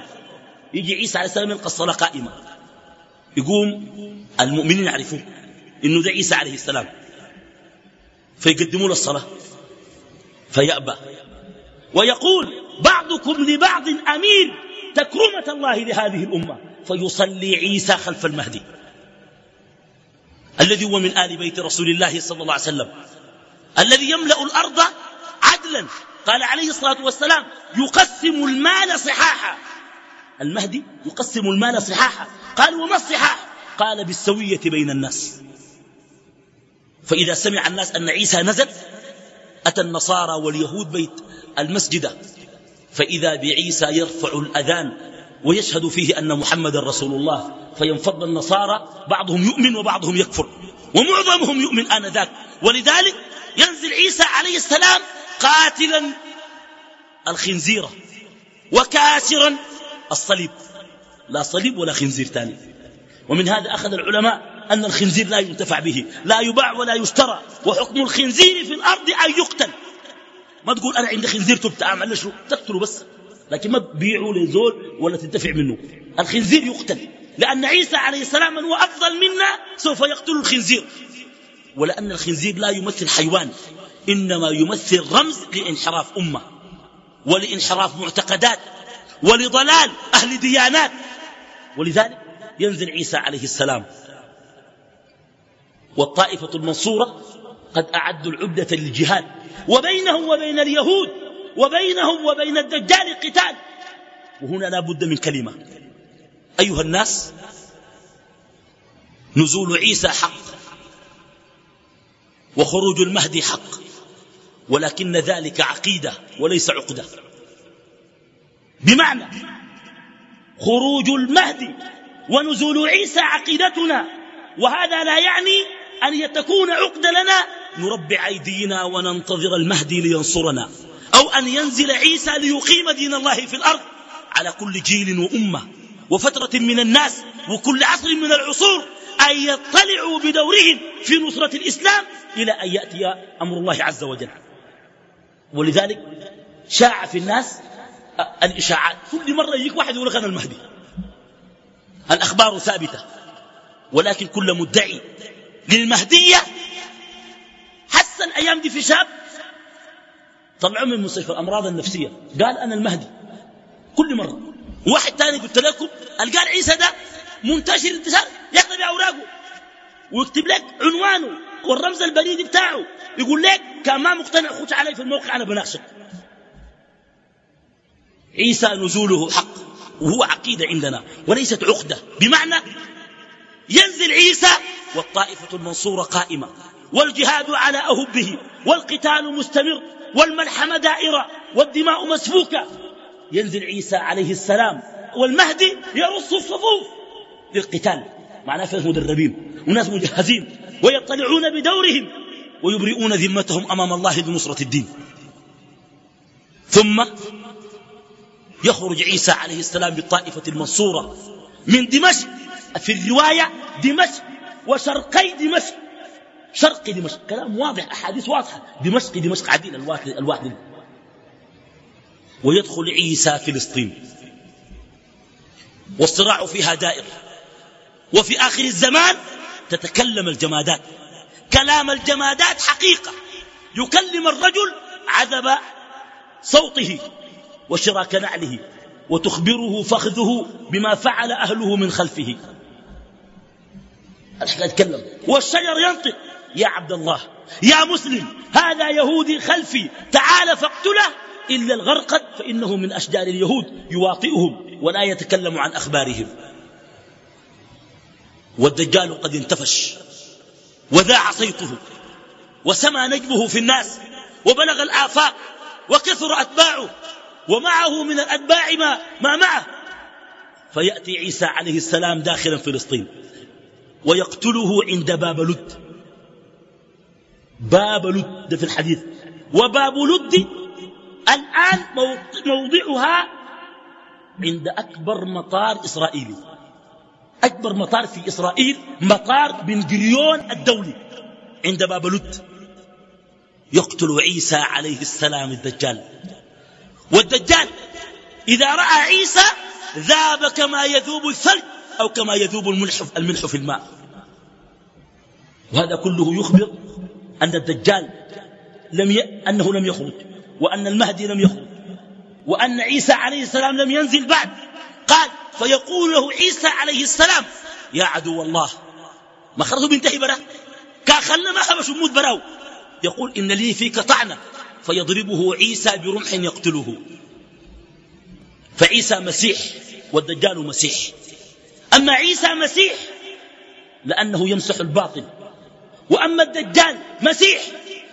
يجي عيسى عليه السلام يلقى الصلاة قائمة. يقوم المؤمنين يعرفون إنه ده عيسى عليه السلام. فيقدموا له الصلاة. فيأبى. ويقول بعضكم لبعض أمين تكرمة الله لهذه الأمة. فيصلي عيسى خلف المهدي. الذي هو من آل بيت رسول الله صلى الله عليه وسلم. الذي يملأ الأرض عدلا. قال عليه الصلاة والسلام يقسم المال صحاحا. المهدي يقسم المال صحاحا. قال وما الصحاح؟ قال بالسوية بين الناس. فإذا سمع الناس أن عيسى نزل أتى النصارى واليهود بيت المسجد فإذا بعيسى يرفع الأذان ويشهد فيه أن محمد رسول الله فينفض النصارى بعضهم يؤمن وبعضهم يكفر ومعظمهم يؤمن آنذاك. ولذلك ينزل عيسى عليه السلام قاتلا الخنزير وكاسرا الصليب. لا صليب ولا خنزير ثاني ومن هذا أخذ العلماء أن الخنزير لا ينتفع به لا يباع ولا يشترى وحكم الخنزير في الأرض أن يقتل. ما تقول أنا عندي خنزير تبت أعمل شو؟ تقتله بس. لكن ما تبيعه لزول ولا تدفع منه. الخنزير يقتل لأن عيسى عليه السلام من هو أفضل منا سوف يقتل الخنزير. ولأن الخنزير لا يمثل حيوان إنما يمثل رمز لانحراف أمة ولانحراف معتقدات ولضلال أهل ديانات. ولذلك ينزل عيسى عليه السلام والطائفة المنصورة قد أعدوا العدة للجهاد. وبينهم وبين اليهود وبينهم وبين الدجال قتال. وهنا لا بد من كلمة. أيها الناس نزول عيسى حق وخروج المهدي حق ولكن ذلك عقيدة وليس عقدة. بمعنى خروج المهدي ونزول عيسى عقيدتنا وهذا لا يعني أن تكون عقدة لنا نربع أيدينا وننتظر المهدي لينصرنا أو أن ينزل عيسى ليقيم دين الله في الأرض على كل جيل وأمة وفترة من الناس وكل عصر من العصور أن يطلعوا بدورهم في نصرة الإسلام إلى أن يأتي أمر الله عز وجل. ولذلك شاع في الناس الإشاعات. كل مرة يجيك واحد يقول لك أنا المهدي. الأخبار ثابتة ولكن كل مدعي. للمهدية. حس الأيام دي في شاب طلعوا من مستشفى الأمراض النفسية. قال أنا المهدي. كل مرة. واحد تاني قلت لكم قال عيسى ده منتشر انتشار ياخذ بأوراقه ويكتب لك عنوانه والرمز البريدي بتاعه. يقول لك كان ما مقتنع خش علي في الموقع أنا بناقشك. عيسى نزوله حق وهو عقيدة عندنا وليست عقدة. بمعنى ينزل عيسى والطائفة المنصورة قائمة. والجهاد على أهبه. والقتال مستمر. والملحمة دائرة. والدماء مسفوكة. ينزل عيسى عليه السلام. والمهدي يرص الصفوف. للقتال. معناه ناس مدربين وناس مجهزين. ويطلعون بدورهم. ويبرئون ذمتهم أمام الله لنصرة الدين. ثم يخرج عيسى عليه السلام بالطائفة المنصورة. من دمشق. في الرواية دمشق. وشرقي دمشق. شرق دمشق. كلام واضح أحاديث واضحة. دمشق دمشق عديل الواحد, الواحد. ويدخل عيسى فلسطين. والصراع فيها دائر. وفي آخر الزمان تتكلم الجمادات. كلام الجمادات حقيقة. يكلم الرجل عذب صوته وشراك نعله. وتخبره فخذه بما فعل أهله من خلفه. يتكلم والشجر ينطق. يا عبد الله يا مسلم هذا يهودي خلفي. تعال فاقتله. إلا الغرقد فإنه من أشجار اليهود يواطئهم ولا يتكلم عن أخبارهم. والدجال قد انتفش وذاع صيته وسمى نجمه في الناس وبلغ الآفاق وكثر أتباعه ومعه من الأتباع ما, ما معه. فيأتي عيسى عليه السلام داخلا فلسطين. ويقتله عند باب لد. باب لد في الحديث. وباب لد الآن موضعها عند أكبر مطار إسرائيلي. أكبر مطار في إسرائيل مطار بن جريون الدولي عند باب لد. يقتل عيسى عليه السلام الدجال. والدجال إذا رأى عيسى ذاب كما يذوب الثلج أو كما يذوب الملح, الملح في الماء. وهذا كله يخبر أن الدجال لم ي... أنه لم يخرج وأن المهدي لم يخرج وأن عيسى عليه السلام لم ينزل بعد. قال فيقول له عيسى عليه السلام يا عدو الله ما خرجوا بينتهي برا كان خلنا ما خبش موت براو يقول إن لي فيك طعنة. فيضربه عيسى برمح يقتله. فعيسى مسيح والدجال مسيح. أما عيسى مسيح لأنه يمسح الباطل. وأما الدجال مسيح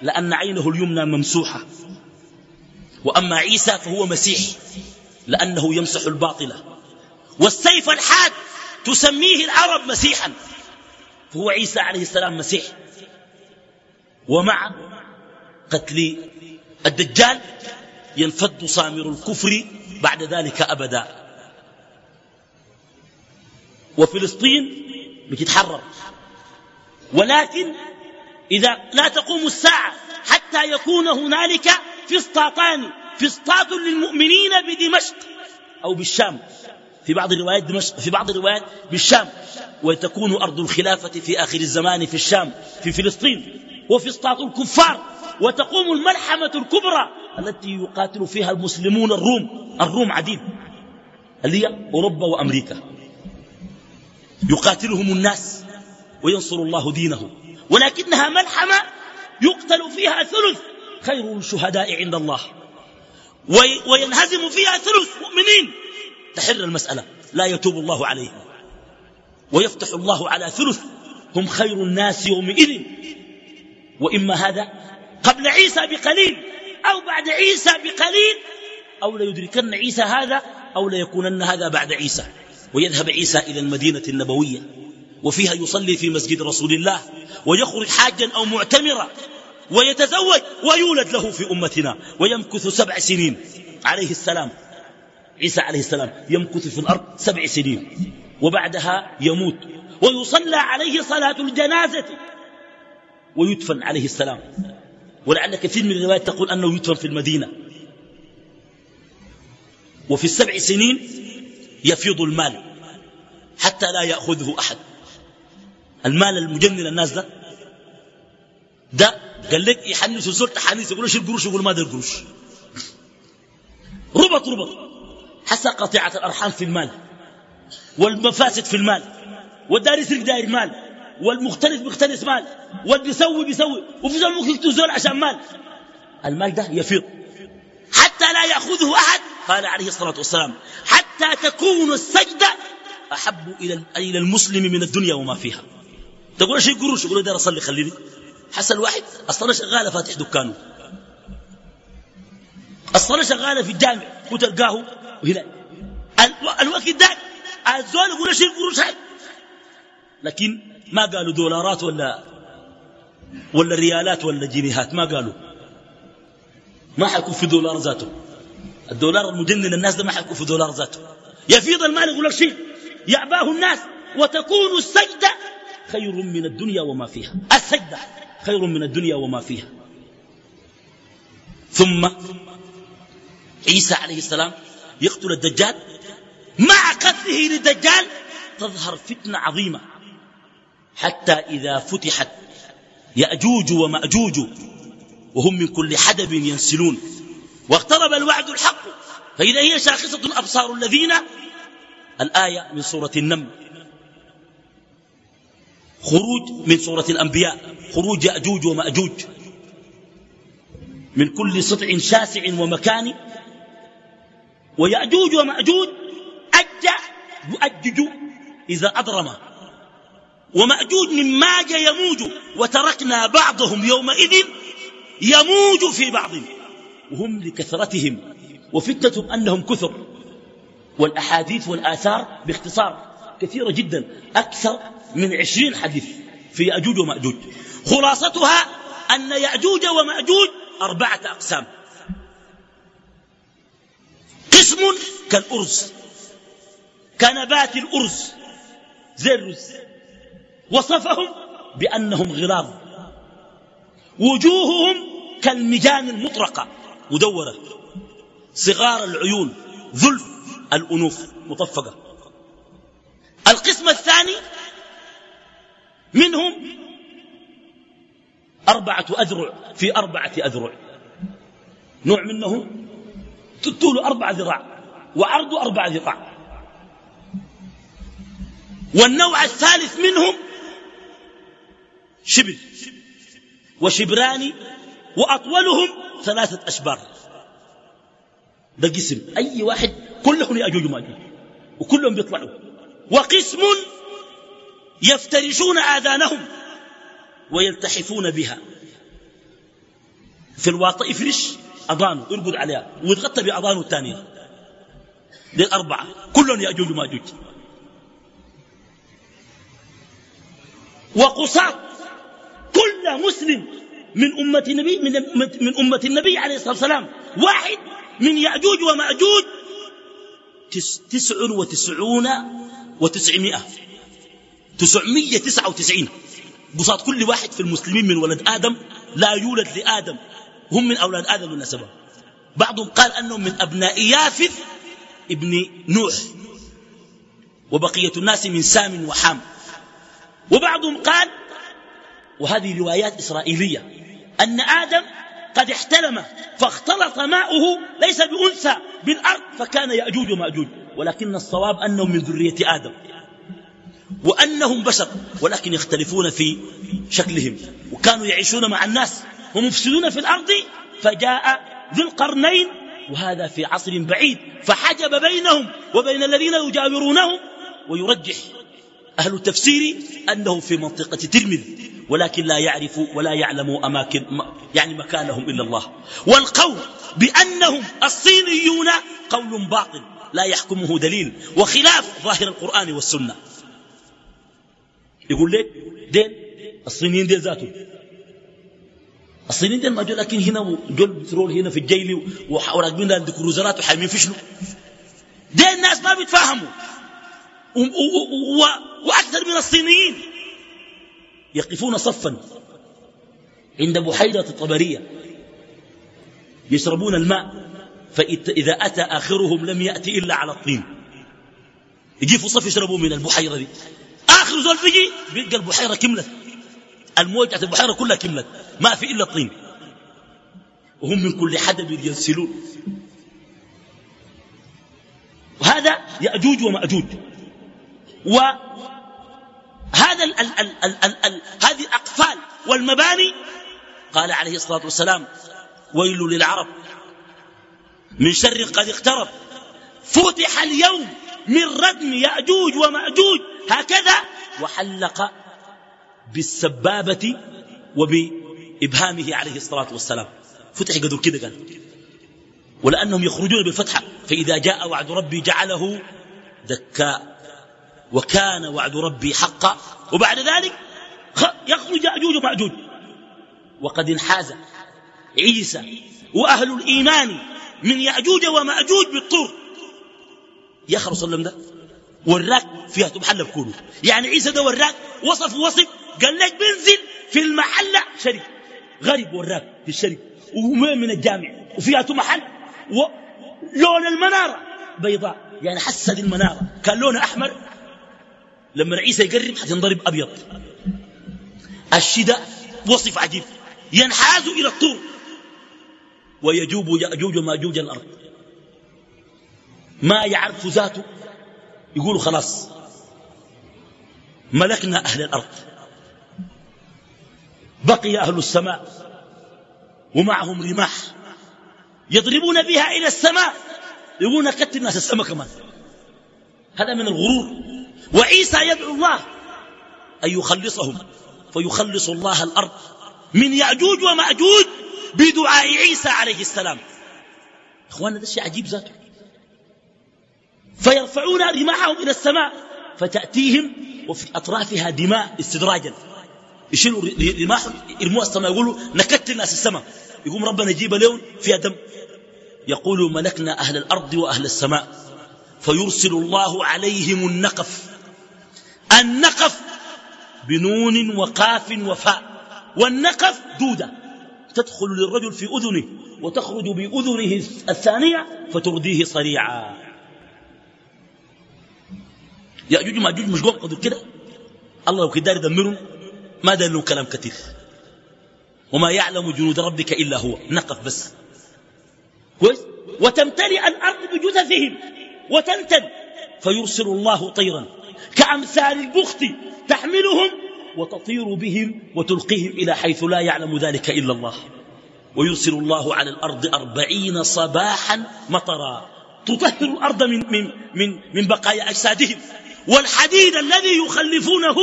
لأن عينه اليمنى ممسوحة. وأما عيسى فهو مسيح لأنه يمسح الباطل. والسيف الحاد تسميه العرب مسيحا. فهو عيسى عليه السلام مسيح. ومع قتل الدجال ينفد صامر الكفر بعد ذلك أبدا. وفلسطين بتتحرر. ولكن إذا لا تقوم الساعة حتى يكون هنالك فسطاطان فسطاط للمؤمنين بدمشق أو بالشام. في بعض الروايات دمشق في بعض الروايات بالشام. وتكون أرض الخلافة في آخر الزمان في الشام في فلسطين. وفسطاط الكفار. وتقوم الملحمة الكبرى التي يقاتل فيها المسلمون الروم الروم عديد. اللي هي أوروبا وأمريكا. يقاتلهم الناس وينصر الله دينه. ولكنها ملحمة يقتل فيها ثلث خير الشهداء عند الله. وينهزم فيها ثلث مؤمنين. تحر المسألة. لا يتوب الله عليهم. ويفتح الله على ثلث. هم خير الناس يومئذ. وإما هذا قبل عيسى بقليل أو بعد عيسى بقليل أو ليدركن عيسى هذا أو ليكونن هذا بعد عيسى. ويذهب عيسى إلى المدينة النبوية وفيها يصلي في مسجد رسول الله ويخرج حاجا أو معتمرا ويتزوج ويولد له في أمتنا ويمكث سبع سنين. عليه السلام. عيسى عليه السلام يمكث في الأرض سبع سنين وبعدها يموت ويصلى عليه صلاة الجنازة ويدفن عليه السلام. ولعل كثير من الروايات تقول أنه يدفن في المدينة. وفي السبع سنين يفيض المال حتى لا يأخذه أحد. المال المجنن الناس ده ده قال لك يحنس الزول تحنيس يقول إيش القروش يقول ما ده القروش ربط ربط. حتى قطيعة الأرحام في المال والمفاسد في المال والدار يسرق داير مال والمختلس بيختلس مال والبيسوي بيسوي وفي زول ممكن يقتل زول عشان مال. المال ده يفيض. حتى لا يأخذه أحد قال عليه الصلاة والسلام. حتى تكون السجدة أحب إلى المسلم من الدنيا وما فيها. تقول شيء قروش يقول دار أصلي خليني. حصل واحد الصلاة شغالة فاتح دكانه. الصلاة شغالة في الجامع وتلقاه وهنا الوقت ده الزول يقول شيء قروش هاي لكن ما قالوا دولارات ولا ولا ريالات ولا جنيهات ما قالوا. ما حيكون في دولار ذاته. الدولار المجنن الناس ده ما حيكون في دولار ذاته. يفيض المال يقول لك شيء يعباه الناس وتكون السجدة خير من الدنيا وما فيها. السجدة خير من الدنيا وما فيها. ثم عيسى عليه السلام يقتل الدجال. مع قتله للدجال تظهر فتنة عظيمة. حتى إذا فتحت يأجوج ومأجوج وهم من كل حدب ينسلون. واقترب الوعد الحق. فإذا هي شاخصة أبصار الذين الآية من سورة النمل خروج من سورة الأنبياء. خروج يأجوج ومأجوج. من كل سطع شاسع ومكان. ويأجوج ومأجوج. أجى يؤجج إذا أضرم. ومأجوج من ماج يموج. وتركنا بعضهم يومئذ يموج في بعض. وهم لكثرتهم وفتنتهم أنهم كثر. والأحاديث والآثار باختصار كثيرة جدا أكثر من عشرين حديث في يأجوج ومأجوج. خلاصتها أن يأجوج ومأجوج أربعة أقسام. قسم كالأرز كنبات الأرز زي الرز. وصفهم بأنهم غلاظ. وجوههم كالمجان المطرقة. مدورة. صغار العيون. ذلف الأنوف. مطفقة. القسم الثاني منهم أربعة أذرع. في أربعة أذرع. نوع منه طوله أربع ذراع وعرضه أربع ذراع. والنوع الثالث منهم شبر وشبران وأطولهم ثلاثة أشبار. ده قسم. أي واحد كلهم يأجوج ومأجوج وكلهم بيطلعوا. وقسم يفترشون آذانهم ويلتحفون بها. في الواطة يفرش أضانه يرقد عليها ويتغطى بأضانه الثانية. للأربعة. كلهم يأجوج ومأجوج وقصاط كل مسلم من أمة النبي من, من أمة النبي عليه الصلاة والسلام. واحد من يأجوج ومأجوج. تس تسع وتسعون وتسعمائة. تسعمية تسعة وتسعين. بساط كل واحد في المسلمين من ولد آدم لا يولد لآدم. هم من أولاد آدم بالنسبة بعضهم قال أنهم من أبناء يافث ابن نوح. وبقية الناس من سام وحام. وبعضهم قال وهذه روايات إسرائيلية. أن آدم قد احتلم فاختلط ماؤه ليس بأنثى بالأرض فكان يأجوج ومأجوج ولكن الصواب أنهم من ذرية آدم وأنهم بشر ولكن يختلفون في شكلهم وكانوا يعيشون مع الناس ومفسدون في الأرض فجاء ذو القرنين وهذا في عصر بعيد فحجب بينهم وبين الذين يجاورونهم ويرجح أهل التفسير أنه في منطقة ترمذ ولكن لا يعرف ولا يعلم أماكن يعني مكانهم إلا الله. والقول بأنهم الصينيون قول باطل لا يحكمه دليل وخلاف ظاهر القرآن والسنة. يقول لك دين الصينيين دين ذاته الصينيين دين ما جو لكن هنا جول بترول هنا في الجيل وراكبين عند كروزرات وحامين فشلوا. دين الناس ما بيتفاهموا. وأكثر من الصينيين. يقفون صفا عند بحيرة الطبرية يشربون الماء فإذا أتى آخرهم لم يأتي إلا على الطين. يجي في صف يشربوا من البحيرة دي. آخر زول بيجي بيلقى البحيرة كملت. الموجة البحيرة كلها كملت. ما في إلا الطين. وهم من كل حدب ينسلون وهذا يأجوج ومأجوج. وهذا ال ال ال ال ال ال هذه الأقفال والمباني. قال عليه الصلاة والسلام ويل للعرب من شر قد اقترب. فتح اليوم من ردم يأجوج ومأجوج. هكذا وحلق بالسبابة وبإبهامه عليه الصلاة والسلام. فتح قدر كده قال. ولأنهم يخرجون بالفتحة فإذا جاء وعد ربي جعله دكاء. وكان وعد ربي حقا وبعد ذلك يخرج يأجوج ومأجوج وقد انحاز عيسى وأهل الإيمان من يأجوج ومأجوج بالطور. يا أخي صلى الله ده وراك فيها تمحل بكونه يعني عيسى ده وراك وصف وصف قال لك بنزل في المحلة شرب غريب وراك في الشرب ومين من الجامع وفيها محل ولون المنارة بيضاء. يعني حسد المنارة. كان لونها أحمر لما عيسى يقرب حتنضرب أبيض. الشدة وصف عجيب. ينحاز إلى الطور. ويجوب يأجوج وماجوج الأرض. ما يعرف ذاته؟ يقولوا خلاص. ملكنا أهل الأرض. بقي أهل السماء. ومعهم رماح. يضربون بها إلى السماء. يقولون كتب ناس السماء كمان. هذا من الغرور. وعيسى يدعو الله أن يخلصهم فيخلص الله الأرض من يأجوج ومأجوج بدعاء عيسى عليه السلام. اخوانا ده شيء عجيب ذاته. فيرفعون رماحهم إلى السماء فتأتيهم وفي أطرافها دماء استدراجا. يشيلوا رماحهم يرموها السماء يقولوا نكت الناس السماء. يقوم ربنا يجيب لون فيها دم. يقول ملكنا أهل الأرض وأهل السماء. فيرسل الله عليهم النقف. النقف بنون وقاف وفاء والنقف دودة تدخل للرجل في أذنه وتخرج بأذنه الثانية فترديه صريعا. يأجوج ماجوج مش قوم كده؟ الله لو كدار يدمرهم ما دار لهم كلام كثير. وما يعلم جنود ربك إلا هو نقف بس. كويس؟ وتمتلئ الأرض بجثثهم وتنتن فيرسل الله طيرا. كأمثال البخت تحملهم وتطير بهم وتلقيهم إلى حيث لا يعلم ذلك إلا الله. ويرسل الله على الأرض أربعين صباحا مطرا. تطهر الأرض من, من, من, من بقايا أجسادهم. والحديد الذي يخلفونه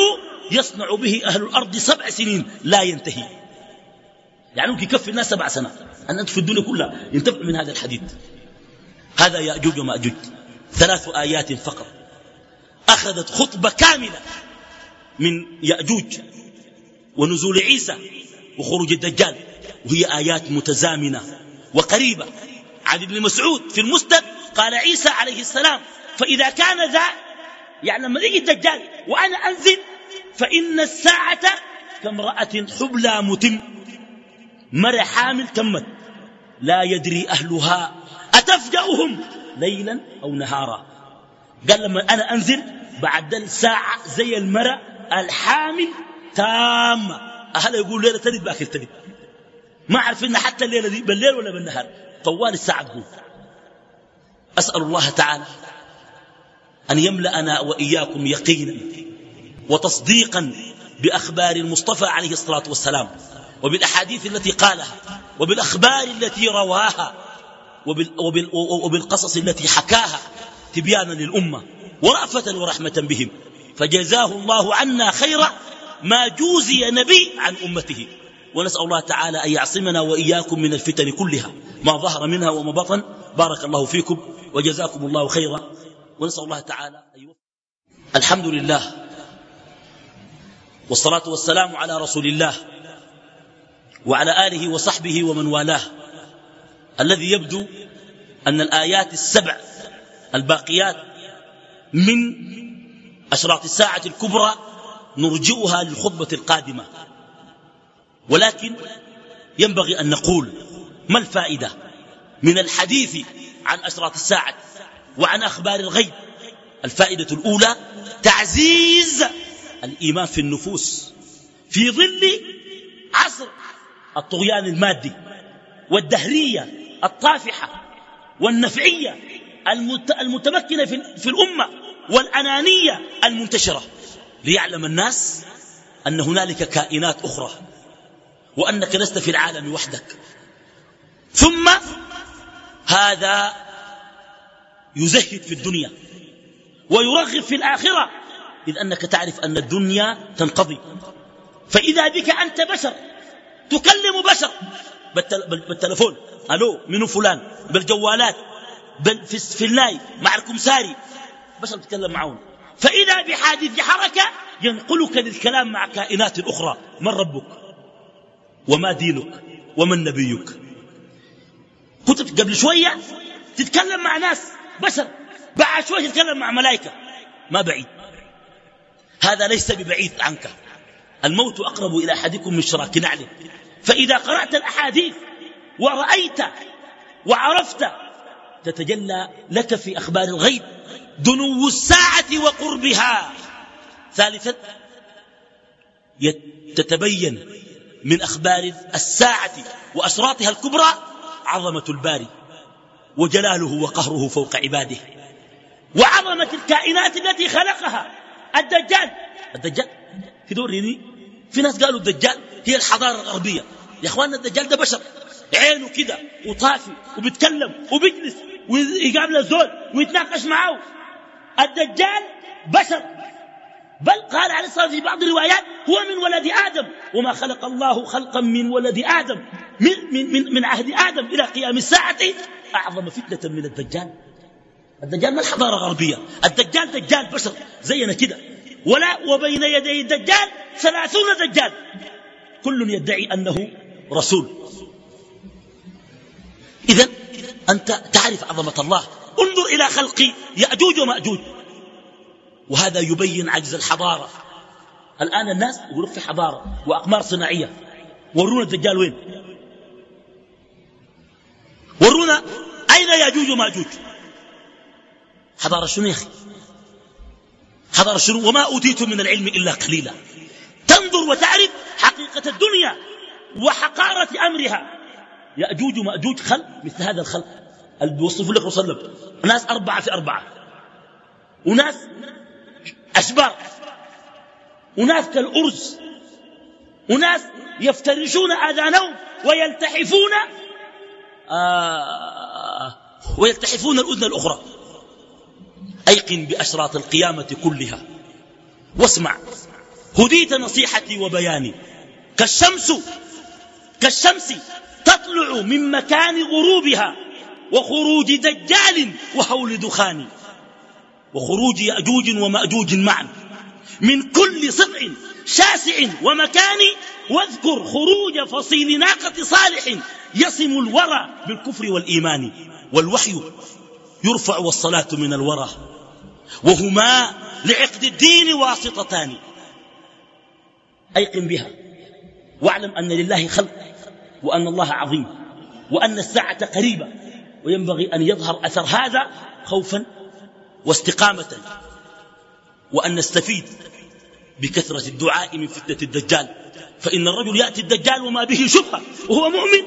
يصنع به أهل الأرض سبع سنين لا ينتهي. يعني ممكن يكفي الناس سبع سنوات أن في الدنيا كلها ينتفع من هذا الحديد. هذا يأجوج ومأجوج. ثلاث آيات فقط. أخذت خطبة كاملة من يأجوج ونزول عيسى وخروج الدجال وهي آيات متزامنة وقريبة. عن ابن مسعود في المسند قال عيسى عليه السلام فإذا كان ذا يعني لما يجي الدجال وأنا أنزل فإن الساعة كامرأة حبلى متم مرة حامل تمت لا يدري أهلها أتفجأهم ليلا أو نهارا. قال لما أنا أنزل بعد الساعة زي المرأة الحامل تامة. أهلا يقول ليلة تلد باكر تلد. ما عارفين حتى الليلة دي بالليل ولا بالنهار. طوال الساعة تقول. أسأل الله تعالى أن يملأنا وإياكم يقينا وتصديقا بأخبار المصطفى عليه الصلاة والسلام وبالأحاديث التي قالها وبالأخبار التي رواها وبال وبالقصص التي حكاها تبيانا للأمة ورأفة ورحمة بهم. فجزاه الله عنا خير ما جوزي نبي عن أمته. ونسأل الله تعالى أن يعصمنا وإياكم من الفتن كلها. ما ظهر منها وما بطن. بارك الله فيكم وجزاكم الله خيرا. ونسأل الله تعالى أن الحمد لله والصلاة والسلام على رسول الله وعلى آله وصحبه ومن والاه. الذي يبدو أن الآيات السبع الباقيات من أشراط الساعة الكبرى نرجئها للخطبة القادمة. ولكن ينبغي أن نقول ما الفائدة من الحديث عن أشراط الساعة وعن أخبار الغيب؟ الفائدة الأولى تعزيز الإيمان في النفوس في ظل عصر الطغيان المادي والدهرية الطافحة والنفعية المتمكنة في الأمة والأنانية المنتشرة. ليعلم الناس أن هنالك كائنات أخرى وأنك لست في العالم وحدك. ثم هذا يزهد في الدنيا ويرغب في الآخرة إذ أنك تعرف أن الدنيا تنقضي. فإذا بك أنت بشر تكلم بشر بالتلفون. ألو منو فلان؟ بالجوالات. في, في اللاي مع الكمساري بشر تتكلم معهم فإذا بحادث حركة ينقلك للكلام مع كائنات أخرى. من ربك؟ وما دينك؟ ومن نبيك؟ كنت قبل شوية تتكلم مع ناس بشر. بعد شوية تتكلم مع ملائكة. ما بعيد. هذا ليس ببعيد عنك. الموت أقرب إلى أحدكم من شراك نعله فإذا قرأت الأحاديث ورأيت وعرفت تتجلى لك في أخبار الغيب. دنو الساعة وقربها. ثالثا تتبين من أخبار الساعة وأشراطها الكبرى عظمة الباري وجلاله وقهره فوق عباده. وعظمة الكائنات التي خلقها. الدجال. الدجال. في دوريني في ناس قالوا الدجال هي الحضارة الغربية. يا إخواننا الدجال ده بشر. عينه كده وطافي وبيتكلم وبيجلس. ويقابل الزول ويتناقش معه. الدجال بشر. بل قال عليه الصلاة في بعض الروايات هو من ولد آدم. وما خلق الله خلقا من ولد آدم. من, من, من, من عهد آدم إلى قيام الساعة. أعظم فتنة من الدجال. الدجال ما الحضارة غربية الدجال دجال بشر. زينا كده. ولا وبين يدي الدجال ثلاثون دجال. كل يدعي أنه رسول. إذا أنت تعرف عظمة الله. انظر إلى خلق يأجوج ومأجوج. وهذا يبين عجز الحضارة. الآن الناس يقولوا في حضارة وأقمار صناعية. ورونا الدجال وين؟ ورونا أين يأجوج ومأجوج؟ حضارة شنو يا أخي؟ حضارة شنو؟ وما أوتيتم من العلم إلا قليلا. تنظر وتعرف حقيقة الدنيا وحقارة أمرها. يأجوج ومأجوج خلق مثل هذا الخلق اللي بيوصفوا لك وسلم ناس أربعة في أربعة. وناس أشبار. وناس كالأرز. وناس يفترشون آذانهم ويلتحفون آه ويلتحفون الأذن الأخرى. أيقن بأشراط القيامة كلها. واسمع. هديت نصيحتي وبياني. كالشمس كالشمس تطلع من مكان غروبها وخروج دجال وهول دخان وخروج يأجوج ومأجوج معا من كل سطع شاسع ومكان واذكر خروج فصيل ناقة صالح يصم الورى بالكفر والإيمان والوحي يرفع والصلاة من الورى وهما لعقد الدين واسطتان. أيقن بها. واعلم أن لله خلق. وأن الله عظيم وأن الساعة قريبة وينبغي أن يظهر أثر هذا خوفا واستقامة وأن نستفيد بكثرة الدعاء من فتنة الدجال. فإن الرجل يأتي الدجال وما به شبهة وهو مؤمن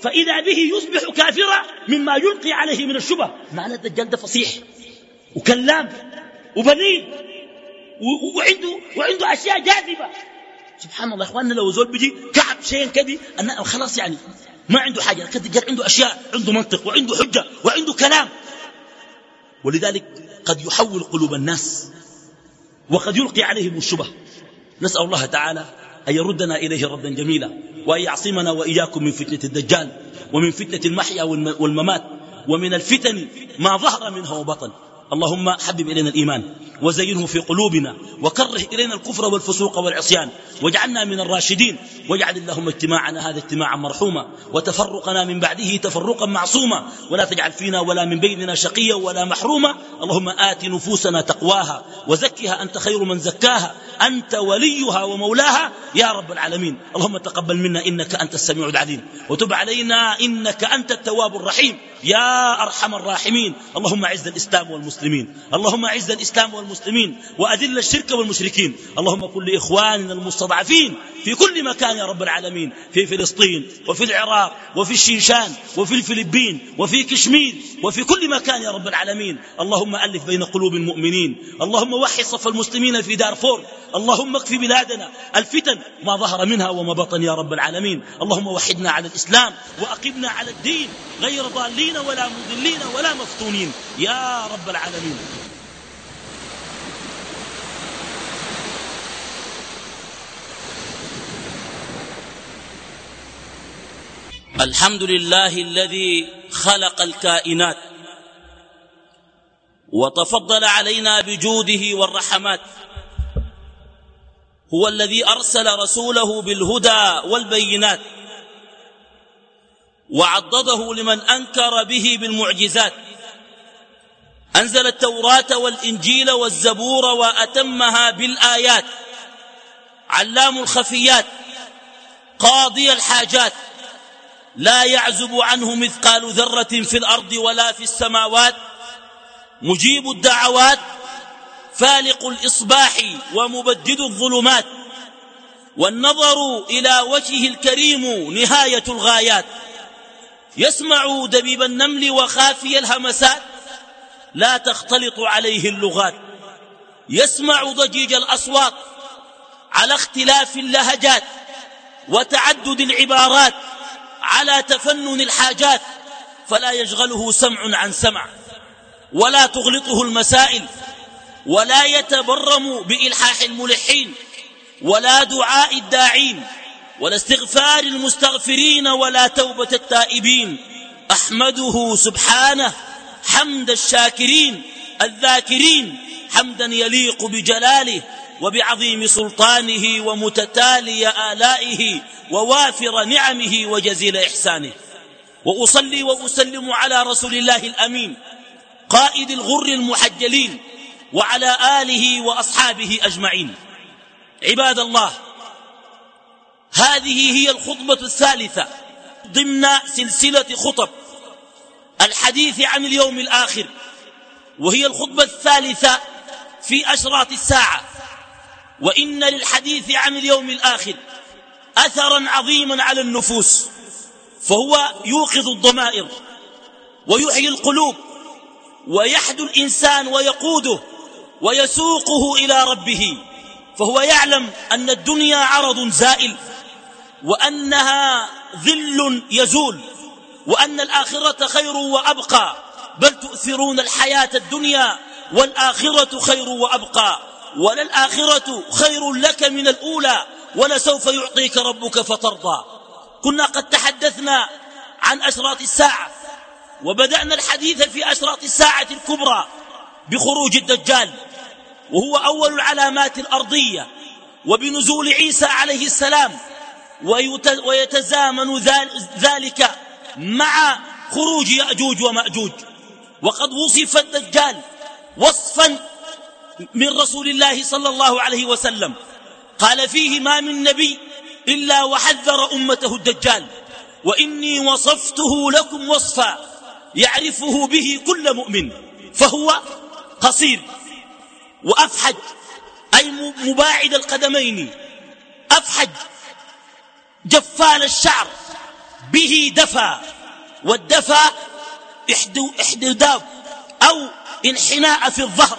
فإذا به يصبح كافرا مما يلقي عليه من الشبهة. معنى الدجال ده فصيح وكلام وبليغ وعنده, وعنده أشياء جاذبة. سبحان الله إخواننا لو زول بيجي كعب شيء كذي خلاص يعني ما عنده حاجة. الدجال عنده أشياء عنده منطق وعنده حجة وعنده كلام. ولذلك قد يحول قلوب الناس وقد يلقي عليهم الشبه. نسأل الله تعالى أن يردنا إليه ردا جميلا وأن يعصمنا وإياكم من فتنة الدجال ومن فتنة المحيا والممات ومن الفتن ما ظهر منها وبطن. اللهم حبب إلينا الإيمان. وزينه في قلوبنا وكره إلينا الكفر والفسوق والعصيان واجعلنا من الراشدين واجعل اللهم اجتماعنا هذا اجتماعا مرحوما وتفرقنا من بعده تفرقا معصوما ولا تجعل فينا ولا من بيننا شقيا ولا محروما اللهم آت نفوسنا تقواها وزكها أنت خير من زكاها أنت وليها ومولاها يا رب العالمين اللهم تقبل منا إنك أنت السميع العليم وتب علينا إنك أنت التواب الرحيم يا أرحم الراحمين اللهم عز الإسلام والمسلمين اللهم عز الإسلام والمسلمين وأذل الشرك والمشركين. اللهم كن لإخواننا المستضعفين في كل مكان يا رب العالمين في فلسطين وفي العراق وفي الشيشان وفي الفلبين وفي كشمير وفي كل مكان يا رب العالمين. اللهم ألف بين قلوب المؤمنين. اللهم وحي صف المسلمين في دارفور. اللهم اكفي بلادنا. الفتن ما ظهر منها وما بطن يا رب العالمين. اللهم وحدنا على الإسلام وأقمنا على الدين. غير ضالين ولا مضلين ولا مفتونين. يا رب العالمين. الحمد لله الذي خلق الكائنات وتفضل علينا بجوده والرحمات. هو الذي أرسل رسوله بالهدى والبينات وعضده لمن أنكر به بالمعجزات. أنزل التوراة والإنجيل والزبور وأتمها بالآيات. علام الخفيات قاضي الحاجات. لا يعزب عنه مثقال ذرة في الأرض ولا في السماوات. مجيب الدعوات فالق الإصباح ومبدد الظلمات. والنظر إلى وجهه الكريم نهاية الغايات. يسمع دبيب النمل وخافي الهمسات. لا تختلط عليه اللغات. يسمع ضجيج الأصوات على اختلاف اللهجات وتعدد العبارات. على تفنن الحاجات فلا يشغله سمع عن سمع ولا تغلطه المسائل ولا يتبرم بإلحاح الملحين ولا دعاء الداعين ولا استغفار المستغفرين ولا توبة التائبين. أحمده سبحانه حمد الشاكرين الذاكرين حمدا يليق بجلاله وبعظيم سلطانه ومتتالي آلائه ووافر نعمه وجزيل إحسانه. وأصلي وأسلم على رسول الله الأمين قائد الغر المحجلين وعلى آله وأصحابه أجمعين. عباد الله هذه هي الخطبة الثالثة ضمن سلسلة خطب الحديث عن اليوم الآخر وهي الخطبة الثالثة في أشراط الساعة. وإن للحديث عن اليوم الآخر أثرا عظيما على النفوس فهو يوقظ الضمائر ويحيي القلوب ويحدو الإنسان ويقوده ويسوقه إلى ربه فهو يعلم أن الدنيا عرض زائل وأنها ظل يزول وأن الآخرة خير وأبقى بل تؤثرون الحياة الدنيا والآخرة خير وأبقى. وللآخرة خير لك من الأولى ولسوف يعطيك ربك فترضى. كنا قد تحدثنا عن أشراط الساعة وبدأنا الحديث في أشراط الساعة الكبرى بخروج الدجال وهو أول العلامات الأرضية وبنزول عيسى عليه السلام ويتزامن ذلك مع خروج يأجوج ومأجوج. وقد وصف الدجال وصفا من رسول الله صلى الله عليه وسلم. قال فيه ما من نبي إلا وحذر أمته الدجال. وإني وصفته لكم وصفا يعرفه به كل مؤمن. فهو قصير وأفحج أي مباعد القدمين. أفحج جفال الشعر به دفى والدفى احدوداب أو انحناء في الظهر.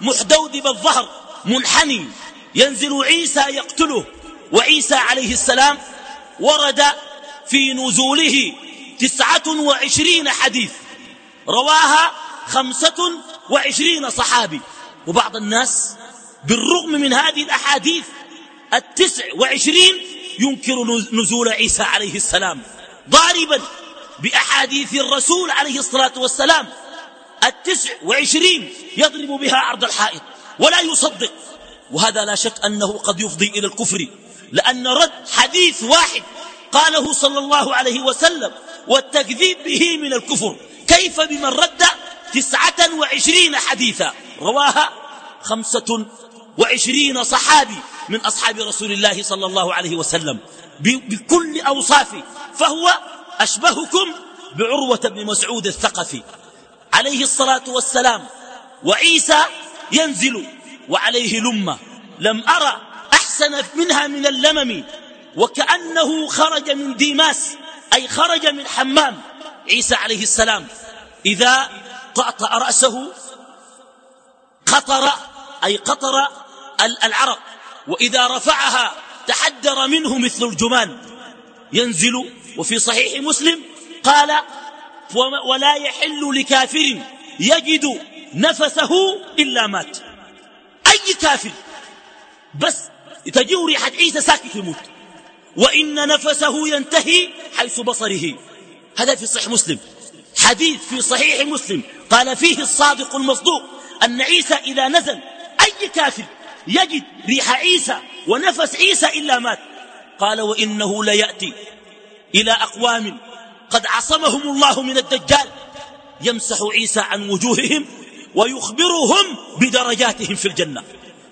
محدودب الظهر منحني. ينزل عيسى يقتله وعيسى عليه السلام ورد في نزوله تسعة وعشرين حديث. رواها خمسة وعشرين صحابي. وبعض الناس بالرغم من هذه الأحاديث التسع وعشرين ينكر نزول عيسى عليه السلام. ضاربا بأحاديث الرسول عليه الصلاة والسلام. التسع وعشرين يضرب بها عرض الحائط ولا يصدق. وهذا لا شك أنه قد يفضي إلى الكفر لأن رد حديث واحد قاله صلى الله عليه وسلم والتكذيب به من الكفر كيف بمن رد تسعة وعشرين حديثا؟ رواها خمسة وعشرين صحابي من أصحاب رسول الله صلى الله عليه وسلم بكل أوصافه فهو أشبهكم بعروة بن مسعود الثقفي. عليه الصلاة والسلام. وعيسى ينزل وعليه لمة. لم أرى أحسن منها من اللمم. وكأنه خرج من ديماس أي خرج من حمام. عيسى عليه السلام. إذا طأطأ رأسه قطر أي قطر العرق. وإذا رفعها تحدر منه مثل الجمان. ينزل وفي صحيح مسلم قال ولا يحل لكافر يجد نفسه إلا مات. أي كافر؟ بس تجيه ريحة عيسى ساكت يموت وإن نفسه ينتهي حيث بصره. هذا في صحيح مسلم. حديث في صحيح مسلم. قال فيه الصادق المصدوق أن عيسى إذا نزل أي كافر يجد ريح عيسى ونفس عيسى إلا مات؟ قال وإنه ليأتي إلى أقوام قد عصمهم الله من الدجال. يمسح عيسى عن وجوههم ويخبرهم بدرجاتهم في الجنة.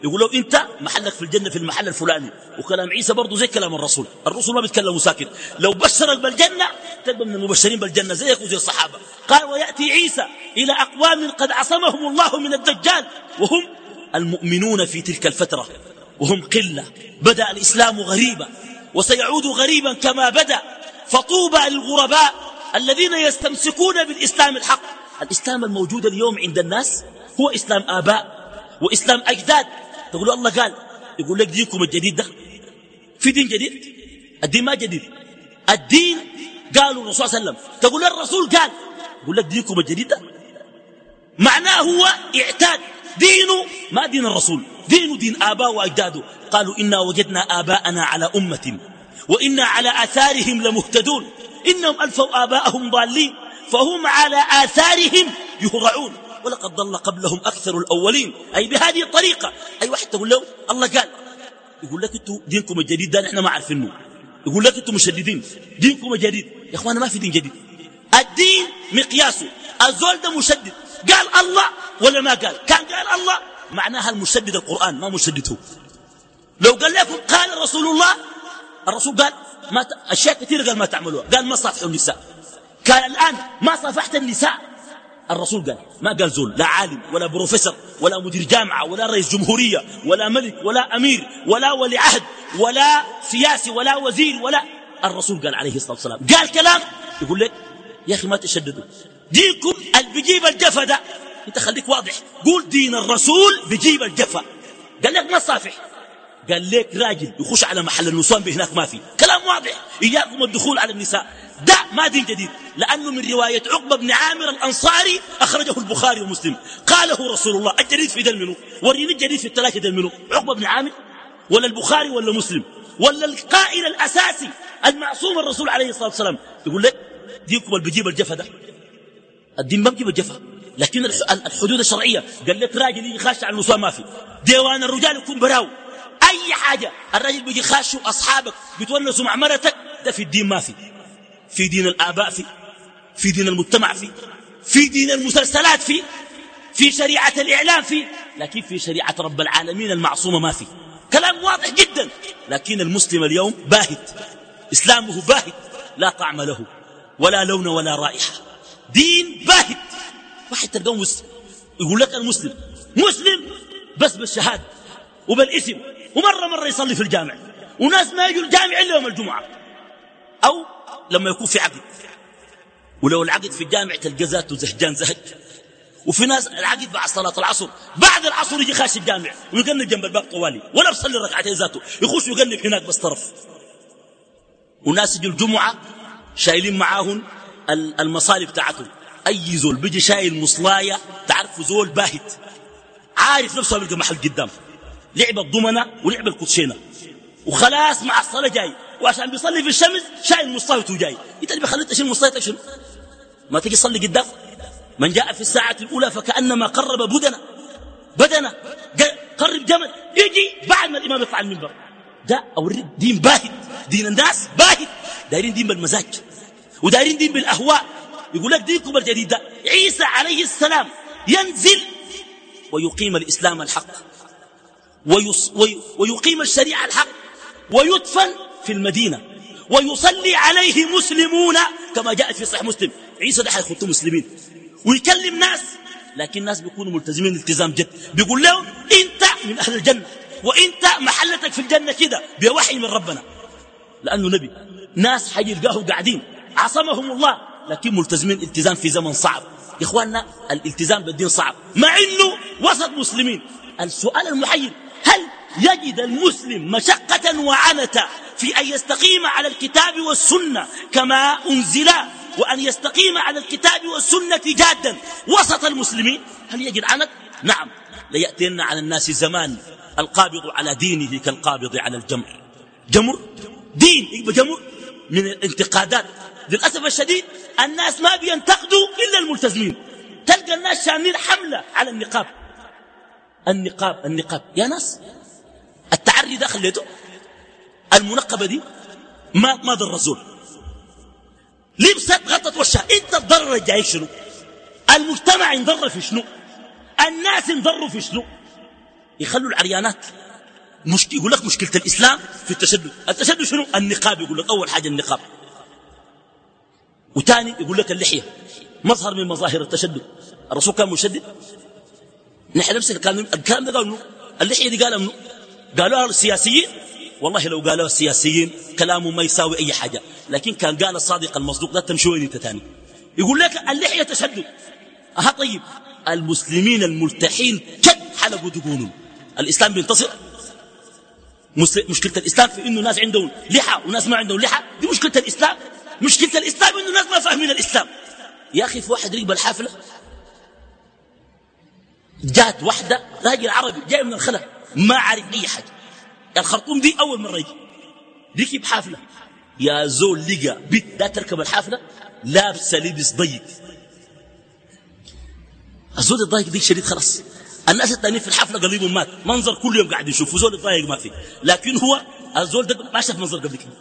يقول له انت محلك في الجنة في المحل الفلاني. وكلام عيسى برضه زي كلام الرسول. الرسول ما بيتكلم ساكت. لو بشرك بالجنة تبقى من المبشرين بالجنة زيك وزي الصحابة. قال ويأتي عيسى إلى أقوام قد عصمهم الله من الدجال. وهم المؤمنون في تلك الفترة. وهم قلة. بدأ الإسلام غريبا. وسيعود غريبا كما بدأ. فطوبى للغرباء الذين يستمسكون بالإسلام الحق. الإسلام الموجود اليوم عند الناس هو إسلام آباء وإسلام أجداد. تقول الله قال يقول لك دينكم الجديد ده. في دين جديد؟ الدين ما جديد. الدين قالوا الرسول صلى الله عليه وسلم. تقول الرسول قال يقول لك دينكم الجديد ده. معناه هو اعتاد. دينه ما دين الرسول. دينه دين آباء وأجداده. قالوا إنا وجدنا آباءنا على أمة. وإنا على آثارهم لمهتدون. إنهم ألفوا آباءهم ضالين فهم على آثارهم يهرعون. ولقد ضل قبلهم أكثر الأولين. أي بهذه الطريقة. أي واحد تقول له الله قال. يقول لك أنتوا دينكم الجديد ده نحن ما عارفينه. يقول لك أنتوا مشددين. دينكم الجديد يا اخوانا ما في دين جديد. الدين مقياسه الزول ده مشدد. قال الله ولا ما قال؟ كان قال الله. معناها المشدد القرآن ما مشدده لو قال لكم قال رسول الله الرسول قال ما ت... أشياء كثيرة قال ما تعملوها. قال ما صافحوا النساء. قال الآن ما صافحت النساء. الرسول قال ما قال زول لا عالم ولا بروفيسور ولا مدير جامعة ولا رئيس جمهورية ولا ملك ولا أمير ولا ولي عهد ولا سياسي ولا وزير ولا. الرسول قال عليه الصلاة والسلام قال كلام يقول لك يا أخي ما تشددوا. دينكم اللي بيجيب الجفا ده. أنت خليك واضح. قول دين الرسول بيجيب الجفا. قال لك ما صافح. قال لك راجل يخش على محل النسوان بهناك ما في. كلام واضح. إياكم الدخول على النساء. ده ما دين جديد. لأنه من رواية عقبة بن عامر الأنصاري أخرجه البخاري ومسلم. قاله رسول الله الجديد في دل منه. وريني الجديد في الثلاثة دل منه. عقبة بن عامر؟ ولا البخاري ولا مسلم؟ ولا القائل الأساسي المعصوم الرسول عليه الصلاة والسلام؟ يقول لك دينكم اللي بيجيب الجفا ده. الدين ما بيجيب الجفا. لكن الحدود الشرعية. قال لك راجل يجي خاش على النسوان ما في. ديوان الرجال يكون براو. أي حاجة. الراجل بيجي خاش أصحابك بتونسوا مع مرتك ده في الدين ما في. في دين الآباء في في دين المجتمع في في دين المسلسلات في في شريعة الإعلام في. لكن في شريعة رب العالمين المعصومة ما في. كلام واضح جدا. لكن المسلم اليوم باهت. إسلامه باهت. لا طعم له ولا لون ولا رائحة. دين باهت. واحد تلقاه مسلم يقول لك المسلم مسلم بس بالشهادة وبالاسم. ومرة مرة يصلي في الجامع. وناس ما يجوا الجامع إلا يوم الجمعة. أو لما يكون في عقد. ولو العقد في الجامع تلقى ذاته زهجان زهج. وفي ناس العقد بعد صلاة العصر. بعد العصر يجي خاش الجامع ويقنب جنب الباب طوالي. ولا بصلي ركعتين ذاته. يخش ويقنب هناك بس طرف. وناس يجوا الجمعة شايلين معاهم المصالي بتاعتهم أي زول بيجي شايل مصلاية تعرفوا زول باهت. عارف نفسه بيلقى محل قدام لعب الضمنة ولعب الكوتشينة وخلاص مع الصلاة جاي. وعشان بيصلي في الشمس شايل مصلايته جاي. انت اللي بخليك تشيل مصلايتك شنو؟ ما تجي تصلي قدام. من جاء في الساعة الأولى فكأنما قرب بدنا بدنا قرب جمل. يجي بعد ما الإمام يطلع المنبر. ده أوريك دين باهت دين الناس باهت دايرين دين بالمزاج. ودايرين دين بالأهواء. يقول لك دينكم الجديد ده. عيسى عليه السلام ينزل ويقيم الإسلام الحق. ويقيم الشريعة الحق ويدفن في المدينة ويصلي عليه مسلمون كما جاء في صحيح مسلم. عيسى ده حيخطوا مسلمين. ويكلم ناس لكن الناس بيكونوا ملتزمين التزام جد. بيقول لهم انت من أهل الجنة وانت محلتك في الجنة كده بوحي من ربنا. لأنه نبي. ناس حيلقاهم قاعدين. عصمهم الله لكن ملتزمين التزام في زمن صعب. يا إخواننا الالتزام بالدين صعب. مع إنه وسط مسلمين. السؤال المحير يجد المسلم مشقة وعنة في أن يستقيم على الكتاب والسنة كما أنزلا وأن يستقيم على الكتاب والسنة جادا. وسط المسلمين هل يجد عنت؟ نعم. ليأتين على الناس زمان القابض على دينه كالقابض على الجمر جمر؟ دين يبقى جمر؟ من الانتقادات. للأسف الشديد الناس ما بينتقدوا إلا الملتزمين. تلقى الناس شاملين حملة على النقاب. النقاب النقاب. يا ناس التعري ده خليته المنقبة دي ما ما ضر الرسول. لبست غطت وشها؟ إنت الضرر الجاي شنو؟ المجتمع انضر في شنو؟ الناس انضروا في شنو؟ يخلوا العريانات مش يقول لك مشكلة الإسلام في التشدد. التشدد شنو؟ النقاب يقول لك أول حاجة النقاب. وثاني يقول لك اللحية. مظهر من مظاهر التشدد. الرسول كان مشدد. نحن نفس الكلام الكلام ده قالوا اللحية دي قالوا منه قالوها السياسيين والله لو قالوها السياسيين كلامه ما يساوي أي حاجة. لكن كان قال الصادق المصدوق لا تمشي وين أنت تاني يقول لك اللحية تشدد أها طيب. المسلمين الملتحين كد حلقوا دقونهم. الإسلام بينتصر؟ مشكلة الإسلام في إنه ناس عندهم لحى وناس ما عندهم لحى. دي مشكلة الإسلام. مشكلة الإسلام إنه ناس ما فاهمين الإسلام. يا أخي في واحد ركب الحافلة جات واحدة راجل عربي جاي من الخلا ما عارف أي حاجة. الخرطوم دي أول مرة يجي. ركب حافلة. يا زول لقى بيت لا تركب الحافلة لابسة لبس ضيق. الزول الضايق دي شديد خلاص. الناس التانيين في الحفلة قريبهم مات. منظر كل يوم قاعد يشوفوا زول الضايق ما فيه. لكن هو الزول ده ما شاف منظر قبل كده.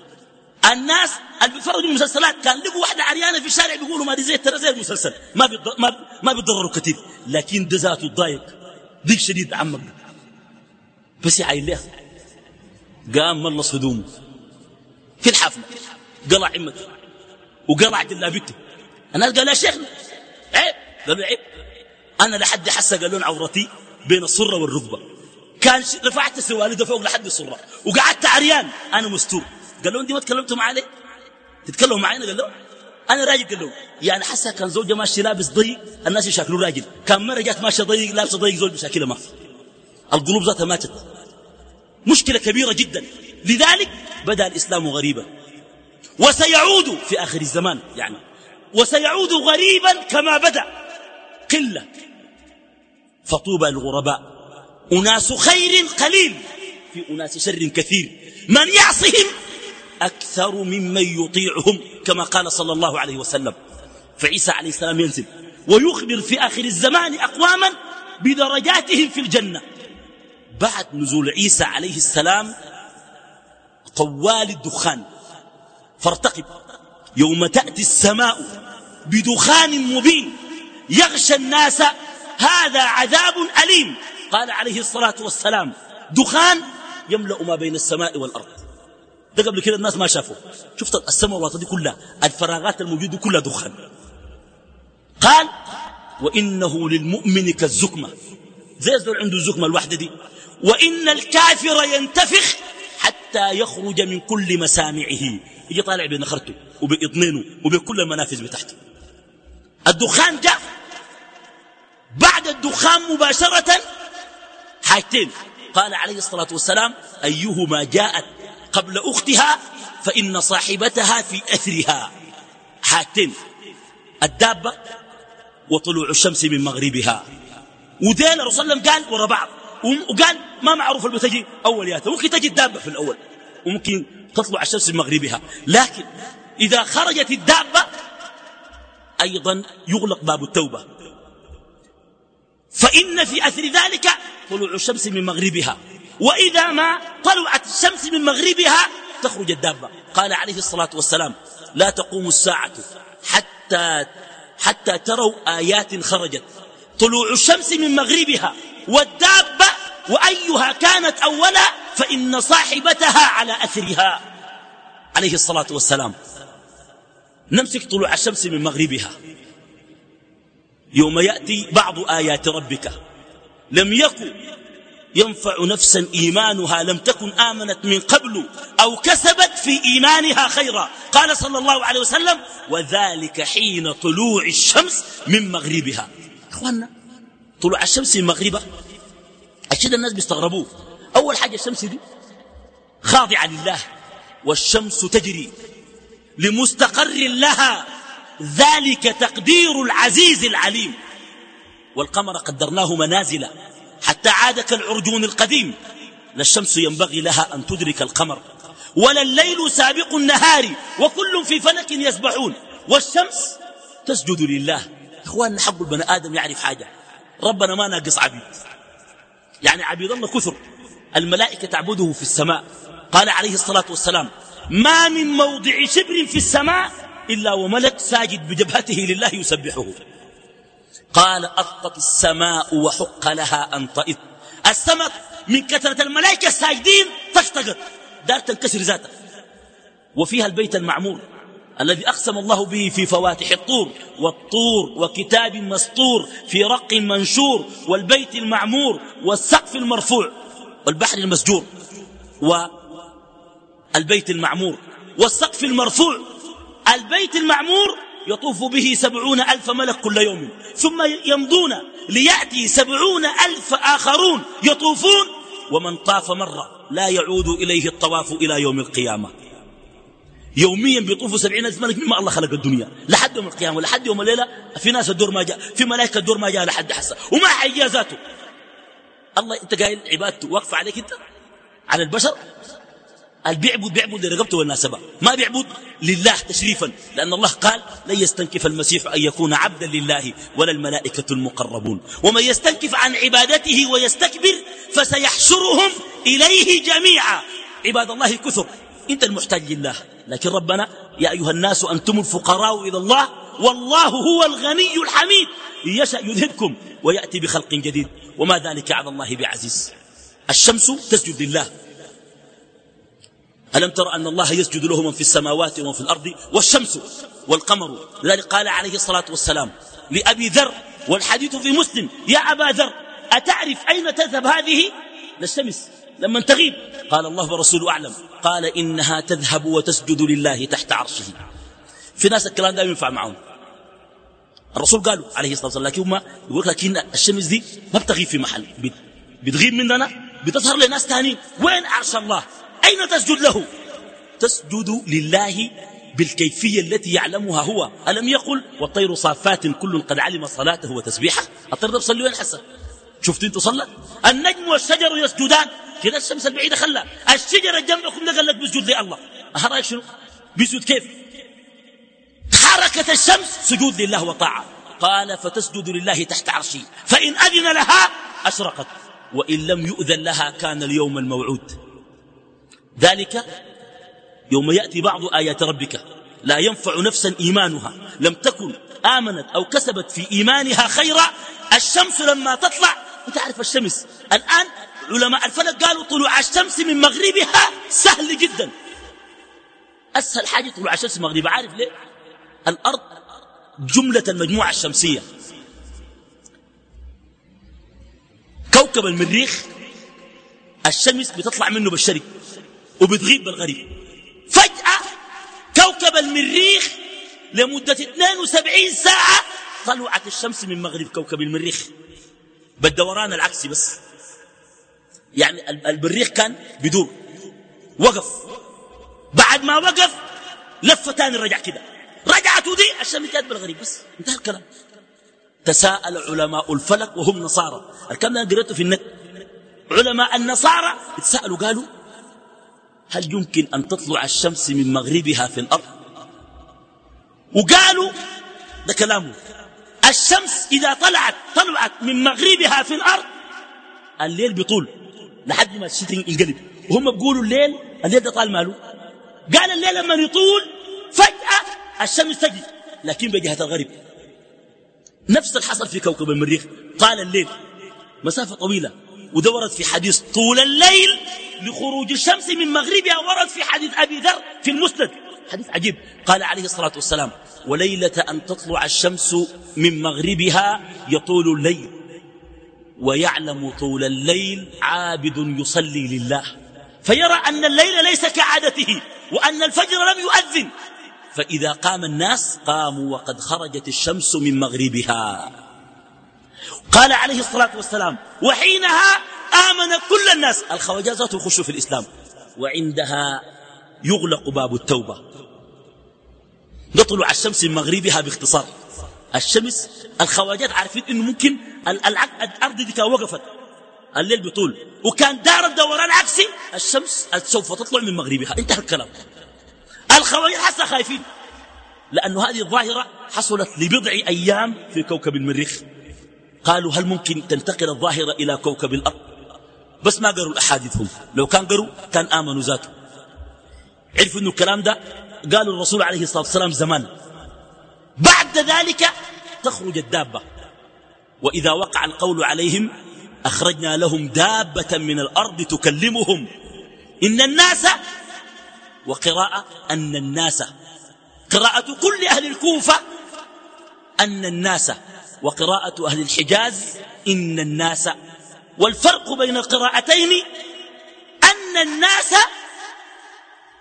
الناس اللي بيتفرجوا المسلسلات كان لقوا واحدة عريانة في الشارع بيقولوا ما دي زي ترى زي المسلسل. ما ما ما بيتضرروا كثير لكن ده ذاته الضايق ضيق شديد عمك. يعين لها قام ملص هدومه. في الحفلة قلع عمته وقلع جلابته الناس قال يا شيخنا. عيب قالوا عيب أنا لحد حسه قالون عورتي بين السرة والركبة. كان رفعت السوالد فوق لحد السرة. وقعدت عريان. أنا مستور. قال له أنت ما تكلمتوا معي ليه؟ تتكلموا معي قال له. أنا راجل. قال له. يعني حسه كان زوجة ماشي لابس ضيق. الناس يشاكلوا راجل. كان مرة جات ماشية ضيق لابسة ضيق زوج مشاكلها ما القلوب ذاتها ماتت. مشكلة كبيرة جدا. لذلك بدأ الإسلام غريبا. وسيعود في آخر الزمان يعني. وسيعود غريبا كما بدأ. قلة. فطوبى للغرباء. أناس خير قليل. في أناس شر كثير. من يعصهم أكثر ممن يطيعهم كما قال صلى الله عليه وسلم. فعيسى عليه السلام ينزل. ويخبر في آخر الزمان أقواما بدرجاتهم في الجنة. بعد نزول عيسى عليه السلام طوال الدخان. فارتقب. يوم تأتي السماء بدخان مبين. يغشى الناس هذا عذاب أليم. قال عليه الصلاة والسلام دخان يملأ ما بين السماء والأرض. ده قبل كده الناس ما شافوا شفت السماء والوطن دي كلها الفراغات الموجودة كلها دخان. قال وإنه للمؤمن كالزكمة. زي الزول عنده الزكمة الواحدة دي. وإن الكافر ينتفخ حتى يخرج من كل مسامعه. يجي طالع بين خرته وبإطنينه وبكل المنافذ بتاعته الدخان جاء. بعد الدخان مباشرة حاجتين. قال عليه الصلاة والسلام أيهما جاءت قبل أختها فإن صاحبتها في أثرها. حاجتين. الدابة وطلوع الشمس من مغربها. ودين الرسول صلى الله عليه وسلم قال ورا بعض. وقال ما معروف اللي بتجي أولياتها ممكن تجي الدابة في الأول. وممكن تطلع الشمس من مغربها لكن إذا خرجت الدابة أيضا يغلق باب التوبة. فإن في أثر ذلك طلوع الشمس من مغربها. وإذا ما طلعت الشمس من مغربها تخرج الدابة. قال عليه الصلاة والسلام لا تقوم الساعة حتى حتى تروا آيات خرجت. طلوع الشمس من مغربها والدابة وأيها كانت أولا فإن صاحبتها على أثرها. عليه الصلاة والسلام. نمسك طلوع الشمس من مغربها. يوم يأتي بعض آيات ربك. لم يكن ينفع نفسا إيمانها لم تكن آمنت من قبل أو كسبت في إيمانها خيرا. قال صلى الله عليه وسلم وذلك حين طلوع الشمس من مغربها. إخواننا. طلوع الشمس من مغربها أشد الناس بيستغربوه. أول حاجة الشمس دي خاضعة لله والشمس تجري لمستقر لها. ذلك تقدير العزيز العليم. والقمر قدرناه منازل. حتى عاد كالعرجون القديم. لا الشمس ينبغي لها أن تدرك القمر. ولا الليل سابق النهار. وكل في فلك يسبحون. والشمس تسجد لله. إخواننا حق البني آدم يعرف حاجة. ربنا ما ناقص عبيد. يعني عبيد الله كثر. الملائكة تعبده في السماء. قال عليه الصلاة والسلام ما من موضع شبر في السماء إلا وملك ساجد بجبهته لله يسبحه. قال أطت السماء وحق لها أن طئت السماء من كثرة الملائكة الساجدين تشتغل. دار تنكسر ذاتها. وفيها البيت المعمور. الذي أقسم الله به في فواتح الطور والطور وكتاب مسطور في رق منشور والبيت المعمور والسقف المرفوع والبحر المسجور والبيت المعمور والسقف المرفوع. البيت المعمور يطوف به سبعون ألف ملك كل يوم ثم يمضون ليأتي سبعون ألف آخرون يطوفون. ومن طاف مرة لا يعود إليه الطواف إلى يوم القيامة. يوميا بيطوفوا سبعين ألف ملك مما الله خلق الدنيا. لحد يوم القيامة لحد يوم الليلة في ناس الدور ما جاء في ملائكة الدور ما جاء لحد حسا وما حيجي ذاته. الله أنت قايل عبادته واقفة عليك أنت؟ على البشر؟ اللي بيعبد بيعبد لرقبته والناسبة ما بيعبد لله تشريفا. لأن الله قال لن يستنكف المسيح أن يكون عبدا لله ولا الملائكة المقربون. ومن يستنكف عن عبادته ويستكبر فسيحشرهم إليه جميعا. عباد الله كثر. انت المحتاج لله. لكن ربنا يا أيها الناس أنتم الفقراء إلى الله والله هو الغني الحميد. يشأ يذهبكم ويأتي بخلق جديد. وما ذلك على الله بعزيز. الشمس تسجد لله. ألم تر أن الله يسجد له من في السماوات ومن في الأرض؟ والشمس والقمر. لذلك قال عليه الصلاة والسلام لأبي ذر والحديث في مسلم يا أبا ذر أتعرف أين تذهب هذه؟ للشمس لما تغيب قال الله ورسوله أعلم. قال إنها تذهب وتسجد لله تحت عرشه. في ناس الكلام ده ينفع معهم. الرسول قالوا عليه الصلاة والسلام لكن هم يقول لكن الشمس دي ما بتغيب في محل. بتغيب مننا بتظهر لناس ثانيين وين عرش الله؟ أين تسجد له؟ تسجد لله بالكيفية التي يعلمها هو. ألم يقل والطير صافات كل قد علم صلاته وتسبيحه. الطير ده بصلي وين حسن شفت أنتوا صلى؟ النجم والشجر يسجدان. كده الشمس البعيدة خلى. الشجرة جنبكم ده قال لك بسجد لله رأيك شنو؟ بيسجد كيف؟ حركة الشمس سجود لله وطاعة. قال فتسجد لله تحت عرشه فإن أذن لها أشرقت. وإن لم يؤذن لها كان اليوم الموعود. ذلك يوم يأتي بعض آيات ربك. لا ينفع نفسا إيمانها. لم تكن آمنت أو كسبت في إيمانها خيرا. الشمس لما تطلع وتعرف الشمس. الآن علماء الفلك قالوا طلوع الشمس من مغربها سهل جدا. أسهل حاجة طلوع الشمس المغرب عارف ليه؟ الأرض جملة المجموعة الشمسية. كوكب المريخ الشمس بتطلع منه بالشرق وبتغيب بالغريب فجأة كوكب المريخ لمدة 72 ساعة طلعت الشمس من مغرب كوكب المريخ. بالدوران العكسي بس. يعني المريخ كان بدور وقف. بعد ما وقف لف تاني رجع كده. رجعت دي الشمس كانت بالغريب بس. انتهى الكلام. تساءل علماء الفلك وهم نصارى. الكلام ده قريته في النت. علماء النصارى تسألوا قالوا هل يمكن أن تطلع الشمس من مغربها في الأرض؟ وقالوا ده كلامه. الشمس إذا طلعت طلعت من مغربها في الأرض الليل بطول لحد ما الشتاء ينقلب. وهم بيقولوا الليل الليل ده طال ماله. قال الليل لما يطول فجأة الشمس تجي لكن بجهة الغرب نفس الحصل في كوكب المريخ طال الليل. مسافة طويلة. ودورت في حديث طول الليل لخروج الشمس من مغربها ورد في حديث أبي ذر في المسند. حديث عجيب. قال عليه الصلاة والسلام وليلة أن تطلع الشمس من مغربها يطول الليل ويعلم طول الليل عابد يصلي لله فيرى أن الليل ليس كعادته وأن الفجر لم يؤذن. فإذا قام الناس قاموا وقد خرجت الشمس من مغربها. قال عليه الصلاة والسلام وحينها آمن كل الناس. الخواجات يخشوا في الإسلام وعندها يغلق باب التوبة. نطلع الشمس من مغربها باختصار. الشمس الخواجات عارفين إنه ممكن الأرض دي كان وقفت. الليل بطول وكان دار الدوران عكسي الشمس سوف تطلع من مغربها انتهى الكلام. الخواجات حتى خايفين. لأن هذه الظاهرة حصلت لبضع أيام في كوكب المريخ. قالوا هل ممكن تنتقل الظاهرة إلى كوكب الأرض؟ بس ما قروا الأحاديث هم لو كان قروا كان آمنوا ذاته. عرفوا أنه الكلام ده قالوا الرسول عليه الصلاة والسلام زمان. بعد ذلك تخرج الدابة. وإذا وقع القول عليهم أخرجنا لهم دابة من الأرض تكلمهم. إن الناس وقراءة أن الناس قراءة كل أهل الكوفة أن الناس وقراءة أهل الحجاز إن الناس والفرق بين القراءتين أن الناس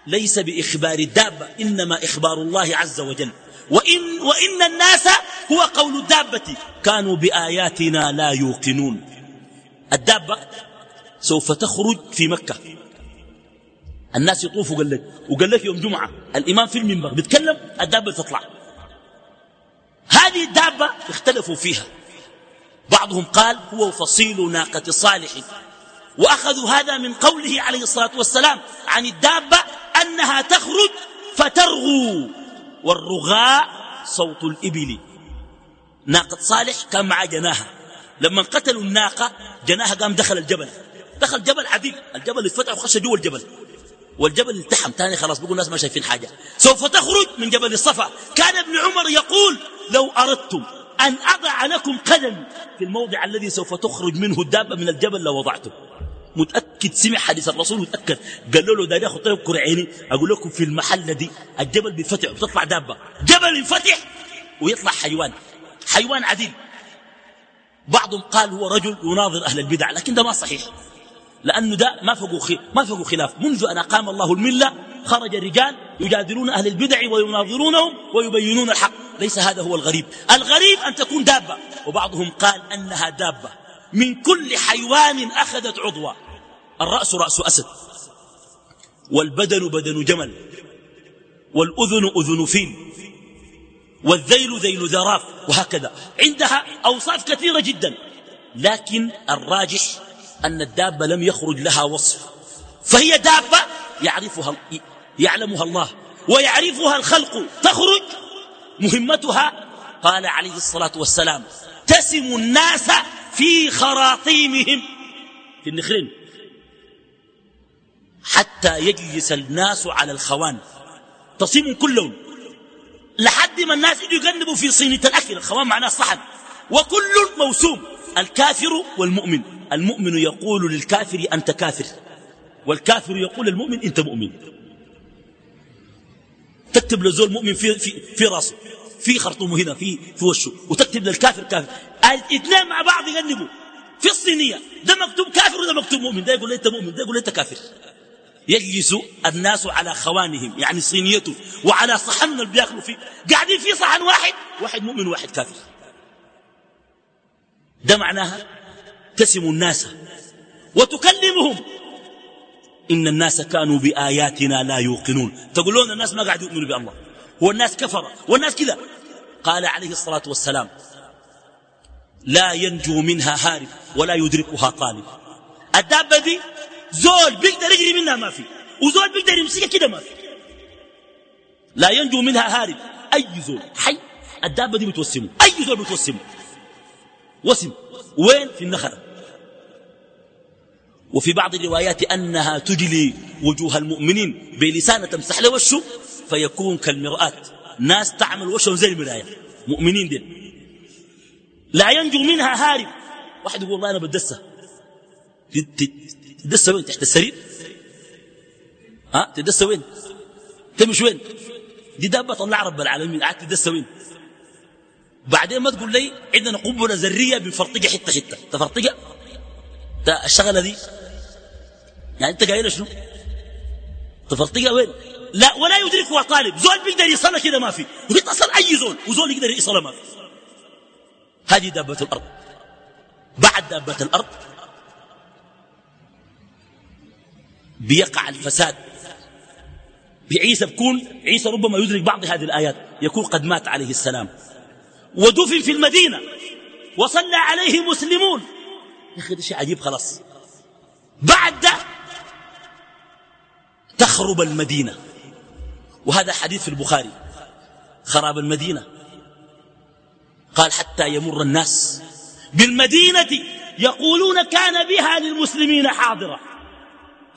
ليس بإخبار الدابة إنما إخبار الله عز وجل. وإن, وإن الناس هو قول الدابة كانوا بآياتنا لا يوقنون. الدابة سوف تخرج في مكة. الناس يطوفوا قال لك وقال لك يوم جمعة الإمام في المنبر بيتكلم الدابة تطلع. هذه الدابة اختلفوا فيها. بعضهم قال هو فصيل ناقة صالح. وأخذوا هذا من قوله عليه الصلاة والسلام عن الدابة أنها تخرج فترغو. والرغاء صوت الإبل. ناقة صالح كان مع جناها. لما قتلوا الناقة جناها قام دخل الجبل. دخل جبل عديل. الجبل اتفتح وخش جوا الجبل. والجبل التحم. تاني خلاص بيقول الناس ما شايفين حاجة. سوف تخرج من جبل الصفا. كان ابن عمر يقول لو أردتم أن أضع لكم قدم في الموضع الذي سوف تخرج منه الدابة من الجبل لوضعته. متأكد سمع حديث الرسول متأكد. قال له ده ياخذ طيب عيني أقول لكم في المحل دي الجبل بينفتح وتطلع دابة. جبل ينفتح ويطلع حيوان. حيوان عديل. بعضهم قال هو رجل يناظر أهل البدع. لكن ده ما صحيح. لأنه ده ما فقوا ما فقوا خلاف. منذ أن أقام الله الملة خرج رجال يجادلون أهل البدع ويناظرونهم ويبينون الحق. ليس هذا هو الغريب. الغريب أن تكون دابة. وبعضهم قال أنها دابة. من كل حيوان أخذت عضوا. الرأس رأس أسد والبدن بدن جمل والأذن أذن فيل والذيل ذيل ذراف وهكذا. عندها أوصاف كثيرة جدا لكن الراجح أن الدابة لم يخرج لها وصف. فهي دابة يعرفها يعلمها الله ويعرفها الخلق. تخرج مهمتها قال عليه الصلاة والسلام تسم الناس في خراطيمهم. في النخلين. حتى يجلس الناس على الخوان. تصيم كل لون. لحد ما الناس يجوا في صينية الأكل. الخوان معناه الصحن وكل موسوم. الكافر والمؤمن. المؤمن يقول للكافر أنت كافر. والكافر يقول للمؤمن أنت مؤمن. تكتب لزول مؤمن في, في, في راسه. في خرطومه هنا في في وشه. وتكتب للكافر كافر. الاثنين مع بعض يقلبوا. في الصينية. ده مكتوب كافر وده مكتوب مؤمن. ده يقول لي أنت مؤمن. ده يقول لي أنت كافر. يجلس الناس على خوانهم يعني صينيته وعلى صحن اللي بياكلوا فيه. قاعدين في صحن واحد واحد مؤمن وواحد كافر. ده معناها تسم الناس وتكلمهم. إن الناس كانوا بآياتنا لا يوقنون. تقولون الناس ما قاعد يؤمنوا بالله. والناس كفر. والناس كذا. قال عليه الصلاة والسلام لا ينجو منها هارب ولا يدركها طالب الدابة دي زول بيقدر يجري منها ما في وزول بيقدر يمسكها كده ما في. لا ينجو منها هارب. أي زول حي الدابة دي بتوسمه. أي زول بتوسمه. وسم. وين؟ في النخلة. وفي بعض الروايات أنها تجلي وجوه المؤمنين بلسانة تمسح له وشه فيكون كالمرآة. ناس تعمل وشهم زي المراية. مؤمنين دي. لا ينجو منها هارب. واحد يقول والله أنا بدسة تدسة وين؟ تحت السرير ها؟ تدسة وين؟ تمش وين؟ دي دابة الله رب العالمين. قاعد تدسة وين؟ بعدين ما تقول لي عندنا قنبلة ذرية بنفرطقها حتة حتة. تفرطقها الشغلة دي. يعني أنت قايل شنو؟ تفرطقها وين؟ لا ولا يدركها طالب. زول بيقدر يصلها كده ما في. ويتصل أي زول. وزول يقدر يصلها ما في. هذه دابة الأرض. بعد دابة الأرض بيقع الفساد. بعيسى بكون عيسى ربما يدرك بعض هذه الآيات. يكون قد مات عليه السلام. ودفن في المدينة. وصلى عليه مسلمون. يا أخي شيء عجيب خلاص. بعد ده تخرب المدينة. وهذا حديث في البخاري. خراب المدينة. قال حتى يمر الناس بالمدينة يقولون كان بها للمسلمين حاضرة.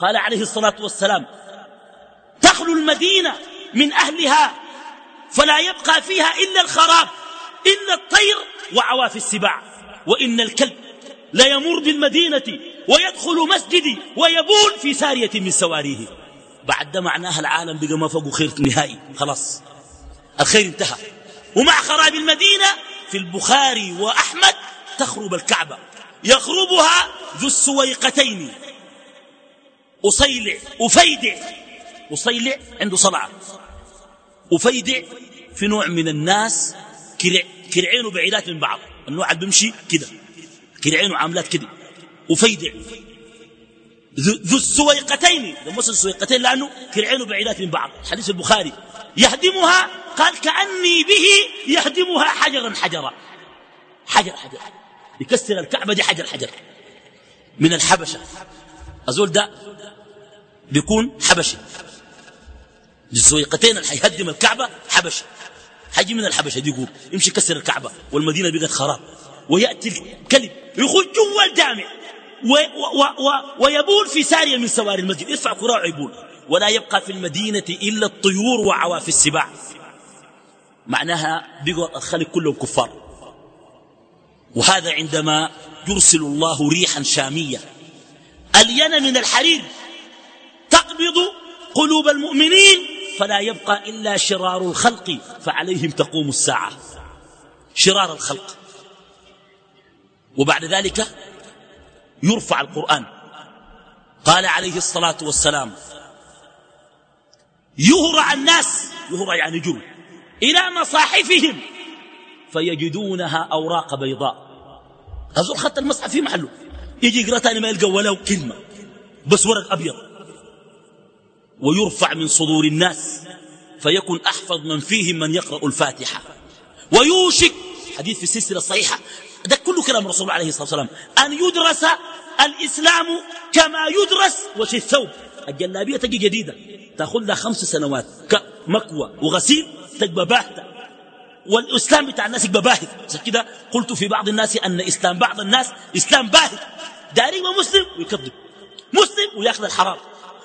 قال عليه الصلاة والسلام تخلو المدينة من أهلها فلا يبقى فيها إلا الخراب إلا الطير وعواف السباع وإن الكلب لا يمر بالمدينة ويدخل مسجدي ويبول في سارية من سواريه. بعد ده معناها العالم بقى ما فوق خير نهائي خلاص الخير انتهى. ومع خراب المدينة في البخاري وأحمد تخرب الكعبة يخربها ذو السويقتين. أصيلع أفيدع. أصيلع عنده صلعة أفيدع في نوع من الناس كرع كرعينه بعيدات من بعض. النوع اللي بيمشي كده. كرعينه عاملات كده. وفيدع ذو السويقتين. لما السويقتين لأنه كرعينه بعيدات من بعض. حديث البخاري. يهدمها قال كأني به يهدمها حجرا حجرا. حجر حجر. يكسر الكعبة دي حجر حجر. من الحبشة. أزول ده بيكون حبشي. الزويقتين اللي حيهدم الكعبة حبشي. حاجي من الحبشة دي يقول يمشي يكسر الكعبة والمدينة بقت خراب. ويأتي الكلب يخش جوا الجامع ويبول في سارية من سواري المسجد. يرفع كراع ويبول ولا يبقى في المدينة إلا الطيور وعواف السباع. معناها بقوا الخلق كلهم كفار. وهذا عندما يرسل الله ريحا شامية. ألين من الحرير. تقبض قلوب المؤمنين فلا يبقى إلا شرار الخلق فعليهم تقوم الساعة. شرار الخلق. وبعد ذلك يرفع القرآن. قال عليه الصلاة والسلام يهرع الناس يهرع يعني جرو إلى مصاحفهم فيجدونها أوراق بيضاء. أزور خط المصحف في محله. يجي يقرأ ما يلقى ولو كلمة بس ورق أبيض. ويرفع من صدور الناس فيكن أحفظ من فيهم من يقرأ الفاتحة. ويوشك حديث في السلسلة الصحيحة ده كله كلام رسول الله عليه الصلاة والسلام. أن يدرس الإسلام كما يدرس وش الثوب. الجلابية تجي جديدة تأخذ لها خمس سنوات. مكوى وغسيل تجبى باهتة. والإسلام بتاع الناس يبقى باهت. كده قلت في بعض الناس أن إسلام بعض الناس إسلام باهت. داري ومسلم ويكذب. مسلم ويأخذ الحرام.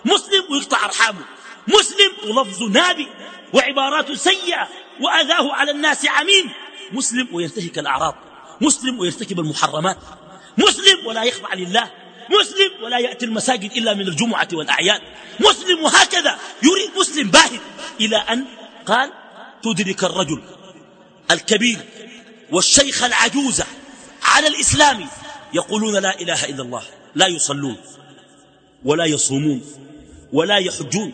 مسلم ويقطع أرحامه. مسلم ولفظ نابي وعبارات سيئة وأذاه على الناس عميم. مسلم وينتهك الأعراض. مسلم ويرتكب المحرمات. مسلم ولا يخضع لله. مسلم ولا يأتي المساجد إلا من الجمعة والأعياد. مسلم وهكذا يريد مسلم باهت إلى أن قال تدرك الرجل الكبير والشيخ العجوز على الإسلام. يقولون لا إله إلا الله. لا يصلون ولا يصومون. ولا يحجون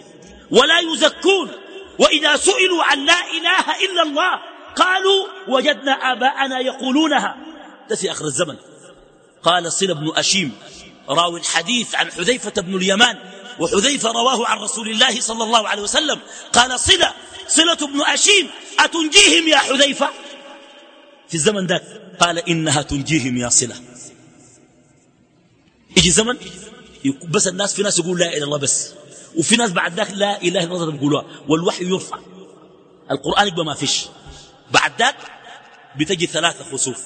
ولا يزكون. وإذا سئلوا عن لا إله إلا الله قالوا وجدنا آباءنا يقولونها. في آخر الزمن. قال صل بن أشيم راوي الحديث عن حذيفة بن اليمان وحذيفة رواه عن رسول الله صلى الله عليه وسلم. قال صلة صلة بن أشيم أتنجيهم يا حذيفة؟ في الزمن ذاك قال إنها تنجيهم يا صلة. يجي زمن بس الناس في ناس يقول لا إله إلا الله بس. وفي ناس بعد ذاك لا إله إلا الله يقولوها. والوحي يرفع. القرآن يبقى ما فيش. بعد ذاك بتجي ثلاثة خسوف.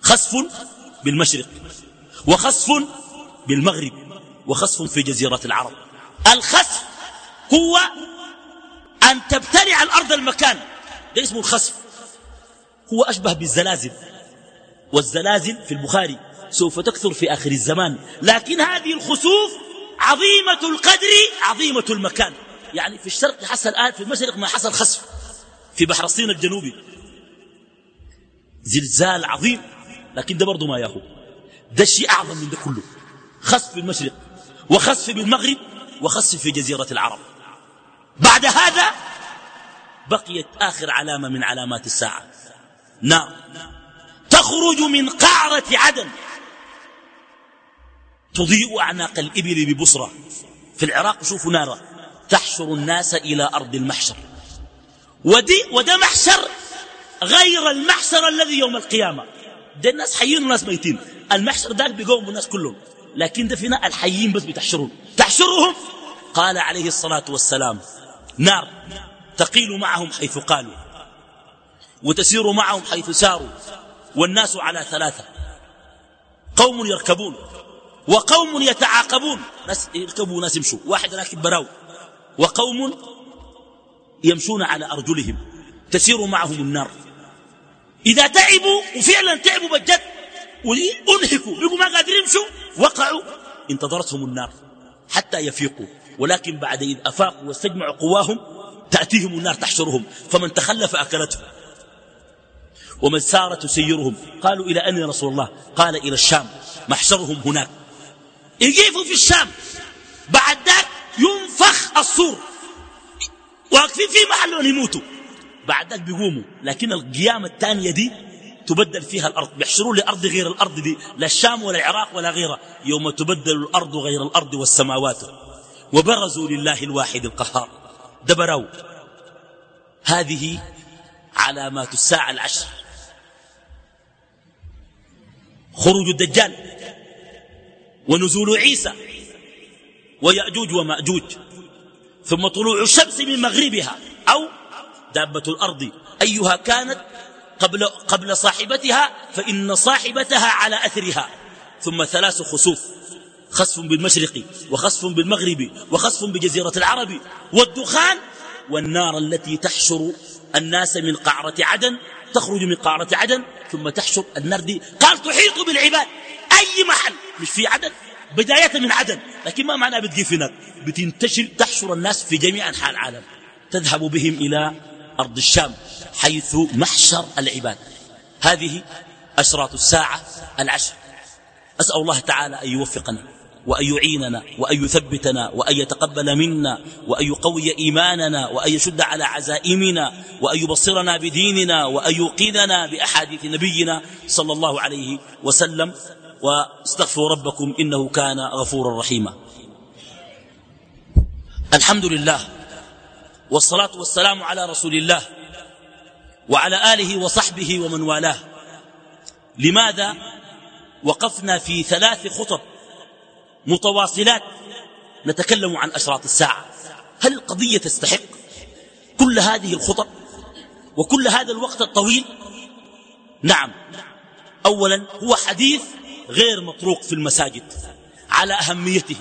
خسف بالمشرق وخسف بالمغرب وخسف في جزيرة العرب. الخسف هو أن تبتلع الأرض المكان. ده اسمه الخسف. هو أشبه بالزلازل. والزلازل في البخاري سوف تكثر في آخر الزمان. لكن هذه الخسوف عظيمة القدر عظيمة المكان. يعني في الشرق حصل الآن في المشرق ما حصل خسف في بحر الصين الجنوبي. زلزال عظيم. لكن ده برضه ما ياهو ده الشيء أعظم من ده كله. خسف في المشرق وخسف بالمغرب وخسف في جزيرة العرب. بعد هذا بقيت آخر علامة من علامات الساعة. نار تخرج من قعرة عدن. تضيء أعناق الإبل ببصرة. في العراق شوفوا نارا تحشر الناس إلى أرض المحشر. ودي وده محشر غير المحشر الذي يوم القيامة. ده الناس حيين وناس ميتين. المحشر ذاك بيقوم الناس كلهم. لكن ده فينا الحيين بس بتحشرون تحشرهم؟ قال عليه الصلاة والسلام. نار تقيل معهم حيث قالوا. وتسير معهم حيث ساروا. والناس على ثلاثة. قوم يركبون. وقوم يتعاقبون. ناس يركبوا ناس يمشوا. واحد راكب براو. وقوم يمشون على أرجلهم. تسير معهم النار. إذا تعبوا وفعلا تعبوا بجد وأنهكوا. بيقوا ما قادرين يمشوا. وقعوا. انتظرتهم النار حتى يفيقوا. ولكن بعد إذ أفاقوا واستجمعوا قواهم تأتيهم النار تحشرهم. فمن تخلف أكلته. ومن سار تسيرهم قالوا إلى أن يا رسول الله؟ قال إلى الشام. محشرهم هناك. يجيفوا في الشام. بعد ذاك ينفخ الصور. واقفين في محل يموتوا بعد ذاك بيقوموا. لكن القيامة الثانية دي تبدل فيها الأرض. بيحشروا لأرض غير الأرض دي. لا الشام ولا العراق ولا غيرها. يوم تبدل الأرض غير الأرض والسماوات. وبرزوا لله الواحد القهار. دبروا. هذه علامات الساعة العشر. خروج الدجال. ونزول عيسى ويأجوج ومأجوج ثم طلوع الشمس من مغربها أو دابة الأرض أيها كانت قبل, قبل صاحبتها فإن صاحبتها على أثرها ثم ثلاث خسوف خسف بالمشرق وخسف بالمغرب وخسف بجزيرة العرب والدخان والنار التي تحشر الناس من قعرة عدن تخرج من قعرة عدن ثم تحشر النار دي قال تحيط بالعباد. أي محل مش في عدن؟ بداية من عدن لكن ما معنى بتجي هناك بتنتشر تحشر الناس في جميع أنحاء العالم. تذهب بهم إلى أرض الشام حيث محشر العباد. هذه أشراط الساعة العشر. أسأل الله تعالى أن يوفقنا وأن يعيننا وأن يثبتنا وأن يتقبل منا وأن يقوي إيماننا وأن يشد على عزائمنا وأن يبصرنا بديننا وأن يوقظنا بأحاديث نبينا صلى الله عليه وسلم. واستغفروا ربكم إنه كان غفورا رحيما. الحمد لله والصلاة والسلام على رسول الله وعلى آله وصحبه ومن والاه. لماذا وقفنا في ثلاث خطب متواصلات نتكلم عن أشراط الساعة؟ هل القضية تستحق كل هذه الخطب وكل هذا الوقت الطويل؟ نعم. أولا هو حديث غير مطروق في المساجد على أهميته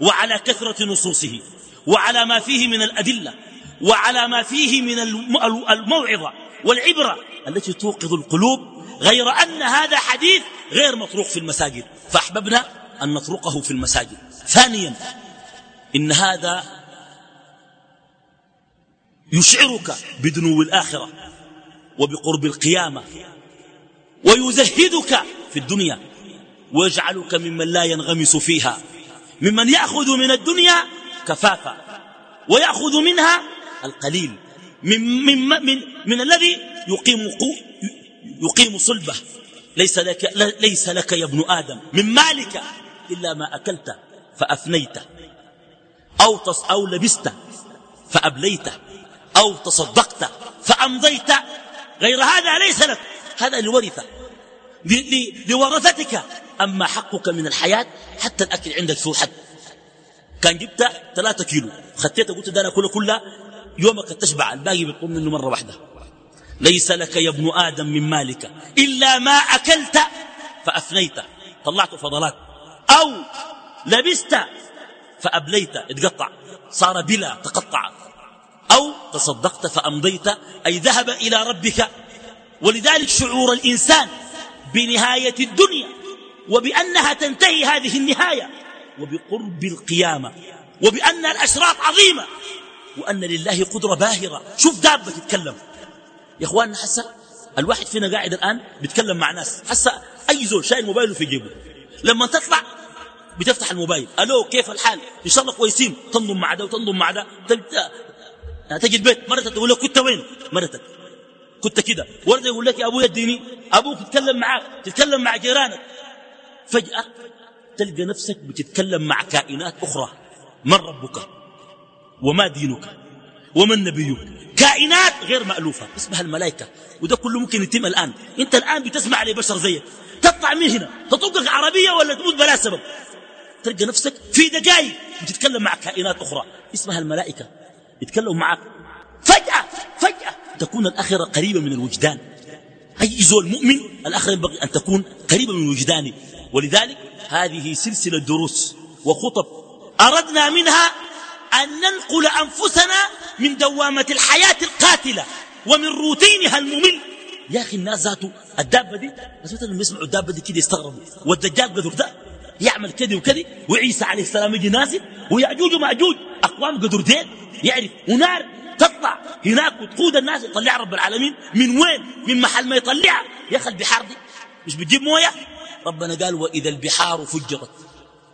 وعلى كثرة نصوصه وعلى ما فيه من الأدلة وعلى ما فيه من الموعظة والعبرة التي توقظ القلوب غير أن هذا حديث غير مطروق في المساجد. فأحببنا أن نطرقه في المساجد. ثانيا إن هذا يشعرك بدنو الآخرة وبقرب القيامة ويزهدك في الدنيا. ويجعلك ممن لا ينغمس فيها. ممن يأخذ من الدنيا كفافا ويأخذ منها القليل. من, من, من, من الذي يقيم, يقيم صلبه. ليس لك, ليس لك يا ابن آدم من مالك إلا ما أكلت فأفنيت أو, تص أو لبست فأبليت أو تصدقت فأمضيت. غير هذا ليس لك هذا لورثة لورثتك. أما حقك من الحياة حتى الأكل عندك ذو حد كان جبت ثلاثة كيلو. خطيته قلت ده أنا كله كلها يومك تشبع. الباقي بتقوم منه مرة واحدة. ليس لك يا ابن آدم من مالك. إلا ما أكلت فأفنيت. طلعت فضلات. أو لبست فأبليت. اتقطع. صار بلا تقطع. أو تصدقت فأمضيت. أي ذهب إلى ربك. ولذلك شعور الإنسان بنهاية الدنيا. وبأنها تنتهي هذه النهاية وبقرب القيامة وبأن الأشراط عظيمة وأن لله قدرة باهرة. شوف دابة تتكلم. يا إخواننا حسا الواحد فينا قاعد الآن بيتكلم مع ناس. حسا أي زول شايل موبايله في جيبه لما تطلع بتفتح الموبايل. ألو كيف الحال؟ إن شاء الله كويسين. تنضم مع ده وتنضم مع ده. تجي البيت مرتك تقول لك كنت وين؟ مرتك. كنت كده. ولد يقول لك يا أبوي اديني. أبوك تتكلم معاك. تتكلم مع جيرانك. فجأة تلقى نفسك بتتكلم مع كائنات أخرى. من ربك؟ وما دينك؟ ومن نبيك؟ كائنات غير مألوفة. اسمها الملائكة. وده كله ممكن يتم الآن. أنت الآن بتسمع لبشر زيك. تطلع من هنا. تطبق عربية ولا تموت بلا سبب. تلقى نفسك في دقائق بتتكلم مع كائنات أخرى. اسمها الملائكة. يتكلموا معك. فجأة فجأة تكون الآخرة قريبة من الوجدان. أي زول مؤمن الآخرة ينبغي أن تكون قريبة من وجدانه. ولذلك هذه سلسلة دروس وخطب أردنا منها أن ننقل أنفسنا من دوامة الحياة القاتلة ومن روتينها الممل. يا أخي الناس ذاته الدابة دي بس مثلا يسمعوا الدابة دي كده يستغربوا. والدجال قدر ده يعمل كده وكده وعيسى عليه السلام يجي نازل ويأجوج ومأجوج أقوام قدر دين يعرف ونار تطلع هناك وتقود الناس يطلع رب العالمين. من وين؟ من محل ما يطلعها. يا أخي البحار دي مش بتجيب موية؟ ربنا قال وإذا البحار فجرت.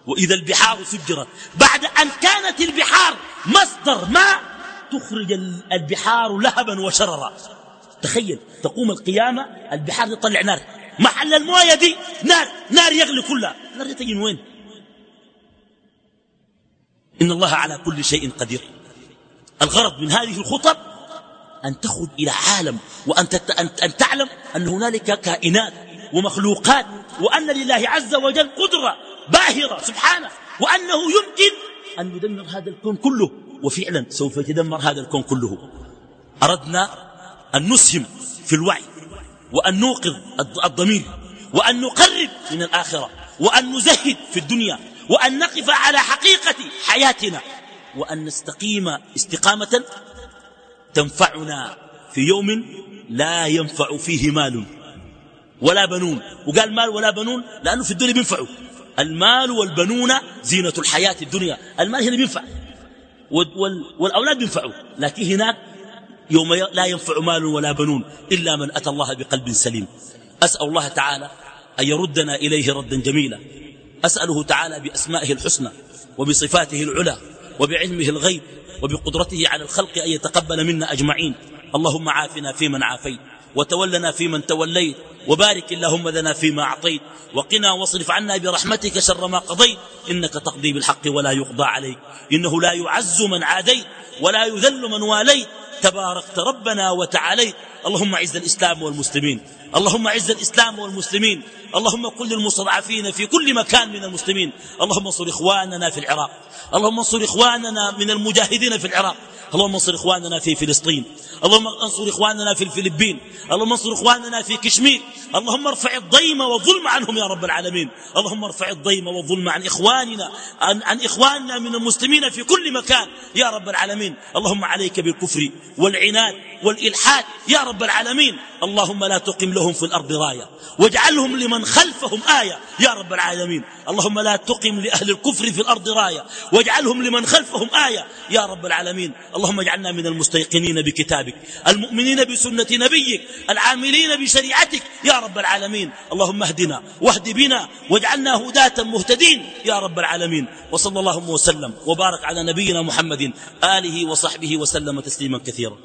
وإذا البحار سجرت. بعد أن كانت البحار مصدر ماء تخرج البحار لهبا وشررا. تخيل تقوم القيامة البحار تطلع نار. محل الموية دي نار نار يغلي كلها. نار تجي من وين؟ إن الله على كل شيء قدير. الغرض من هذه الخطب أن تخرج إلى عالم وأن أن تعلم أن هنالك كائنات ومخلوقات وأن لله عز وجل قدرة باهرة سبحانه وأنه يمكن أن يدمر هذا الكون كله. وفعلا سوف يتدمر هذا الكون كله. أردنا أن نسهم في الوعي وأن نوقظ الضمير وأن نقرب من الآخرة وأن نزهد في الدنيا وأن نقف على حقيقة حياتنا وأن نستقيم استقامة تنفعنا في يوم لا ينفع فيه مال. ولا بنون. وقال مال ولا بنون؟ لأنه في الدنيا بينفعوا. المال والبنون زينة الحياة الدنيا. المال هنا بينفع. والأولاد بينفعوا. لكن هناك يوم لا ينفع مال ولا بنون إلا من أتى الله بقلب سليم. أسأل الله تعالى أن يردنا إليه ردا جميلا. أسأله تعالى بأسمائه الحسنى وبصفاته العلى وبعلمه الغيب وبقدرته على الخلق أن يتقبل منا أجمعين. اللهم عافنا فيمن عافيت. وتولنا فيمن توليت وبارك اللهم لنا فيما أعطيت وقنا واصرف عنا برحمتك شر ما قضيت إنك تقضي بالحق ولا يقضى عليك إنه لا يعز من عاديت ولا يذل من واليت تباركت ربنا وتعاليت. اللهم أعز الإسلام والمسلمين اللهم أعز الإسلام والمسلمين اللهم كل المستضعفين في كل مكان من المسلمين اللهم انصر إخواننا في العراق اللهم انصر إخواننا من المجاهدين في العراق اللهم انصر إخواننا في فلسطين اللهم انصر إخواننا في الفلبين اللهم انصر إخواننا في كشمير اللهم ارفع الضيم والظلم عنهم يا رب العالمين اللهم ارفع الضيم والظلم عن إخواننا عن, عن إخواننا من المسلمين في كل مكان يا رب العالمين اللهم عليك بالكفر والعناد والإلحاد يا رب العالمين اللهم لا تقم لهم في الأرض راية واجعلهم لمن خلفهم آية يا رب العالمين اللهم لا تقم لأهل الكفر في الأرض راية واجعلهم لمن خلفهم آية يا رب العالمين اللهم اجعلنا من المستيقنين بكتابك المؤمنين بسنة نبيك العاملين بشريعتك يا رب العالمين. اللهم اهدنا واهد بنا واجعلنا هداة مهتدين يا رب العالمين. وصلى اللهم وسلم وبارك على نبينا محمد آله وصحبه وسلم تسليما كثيرا.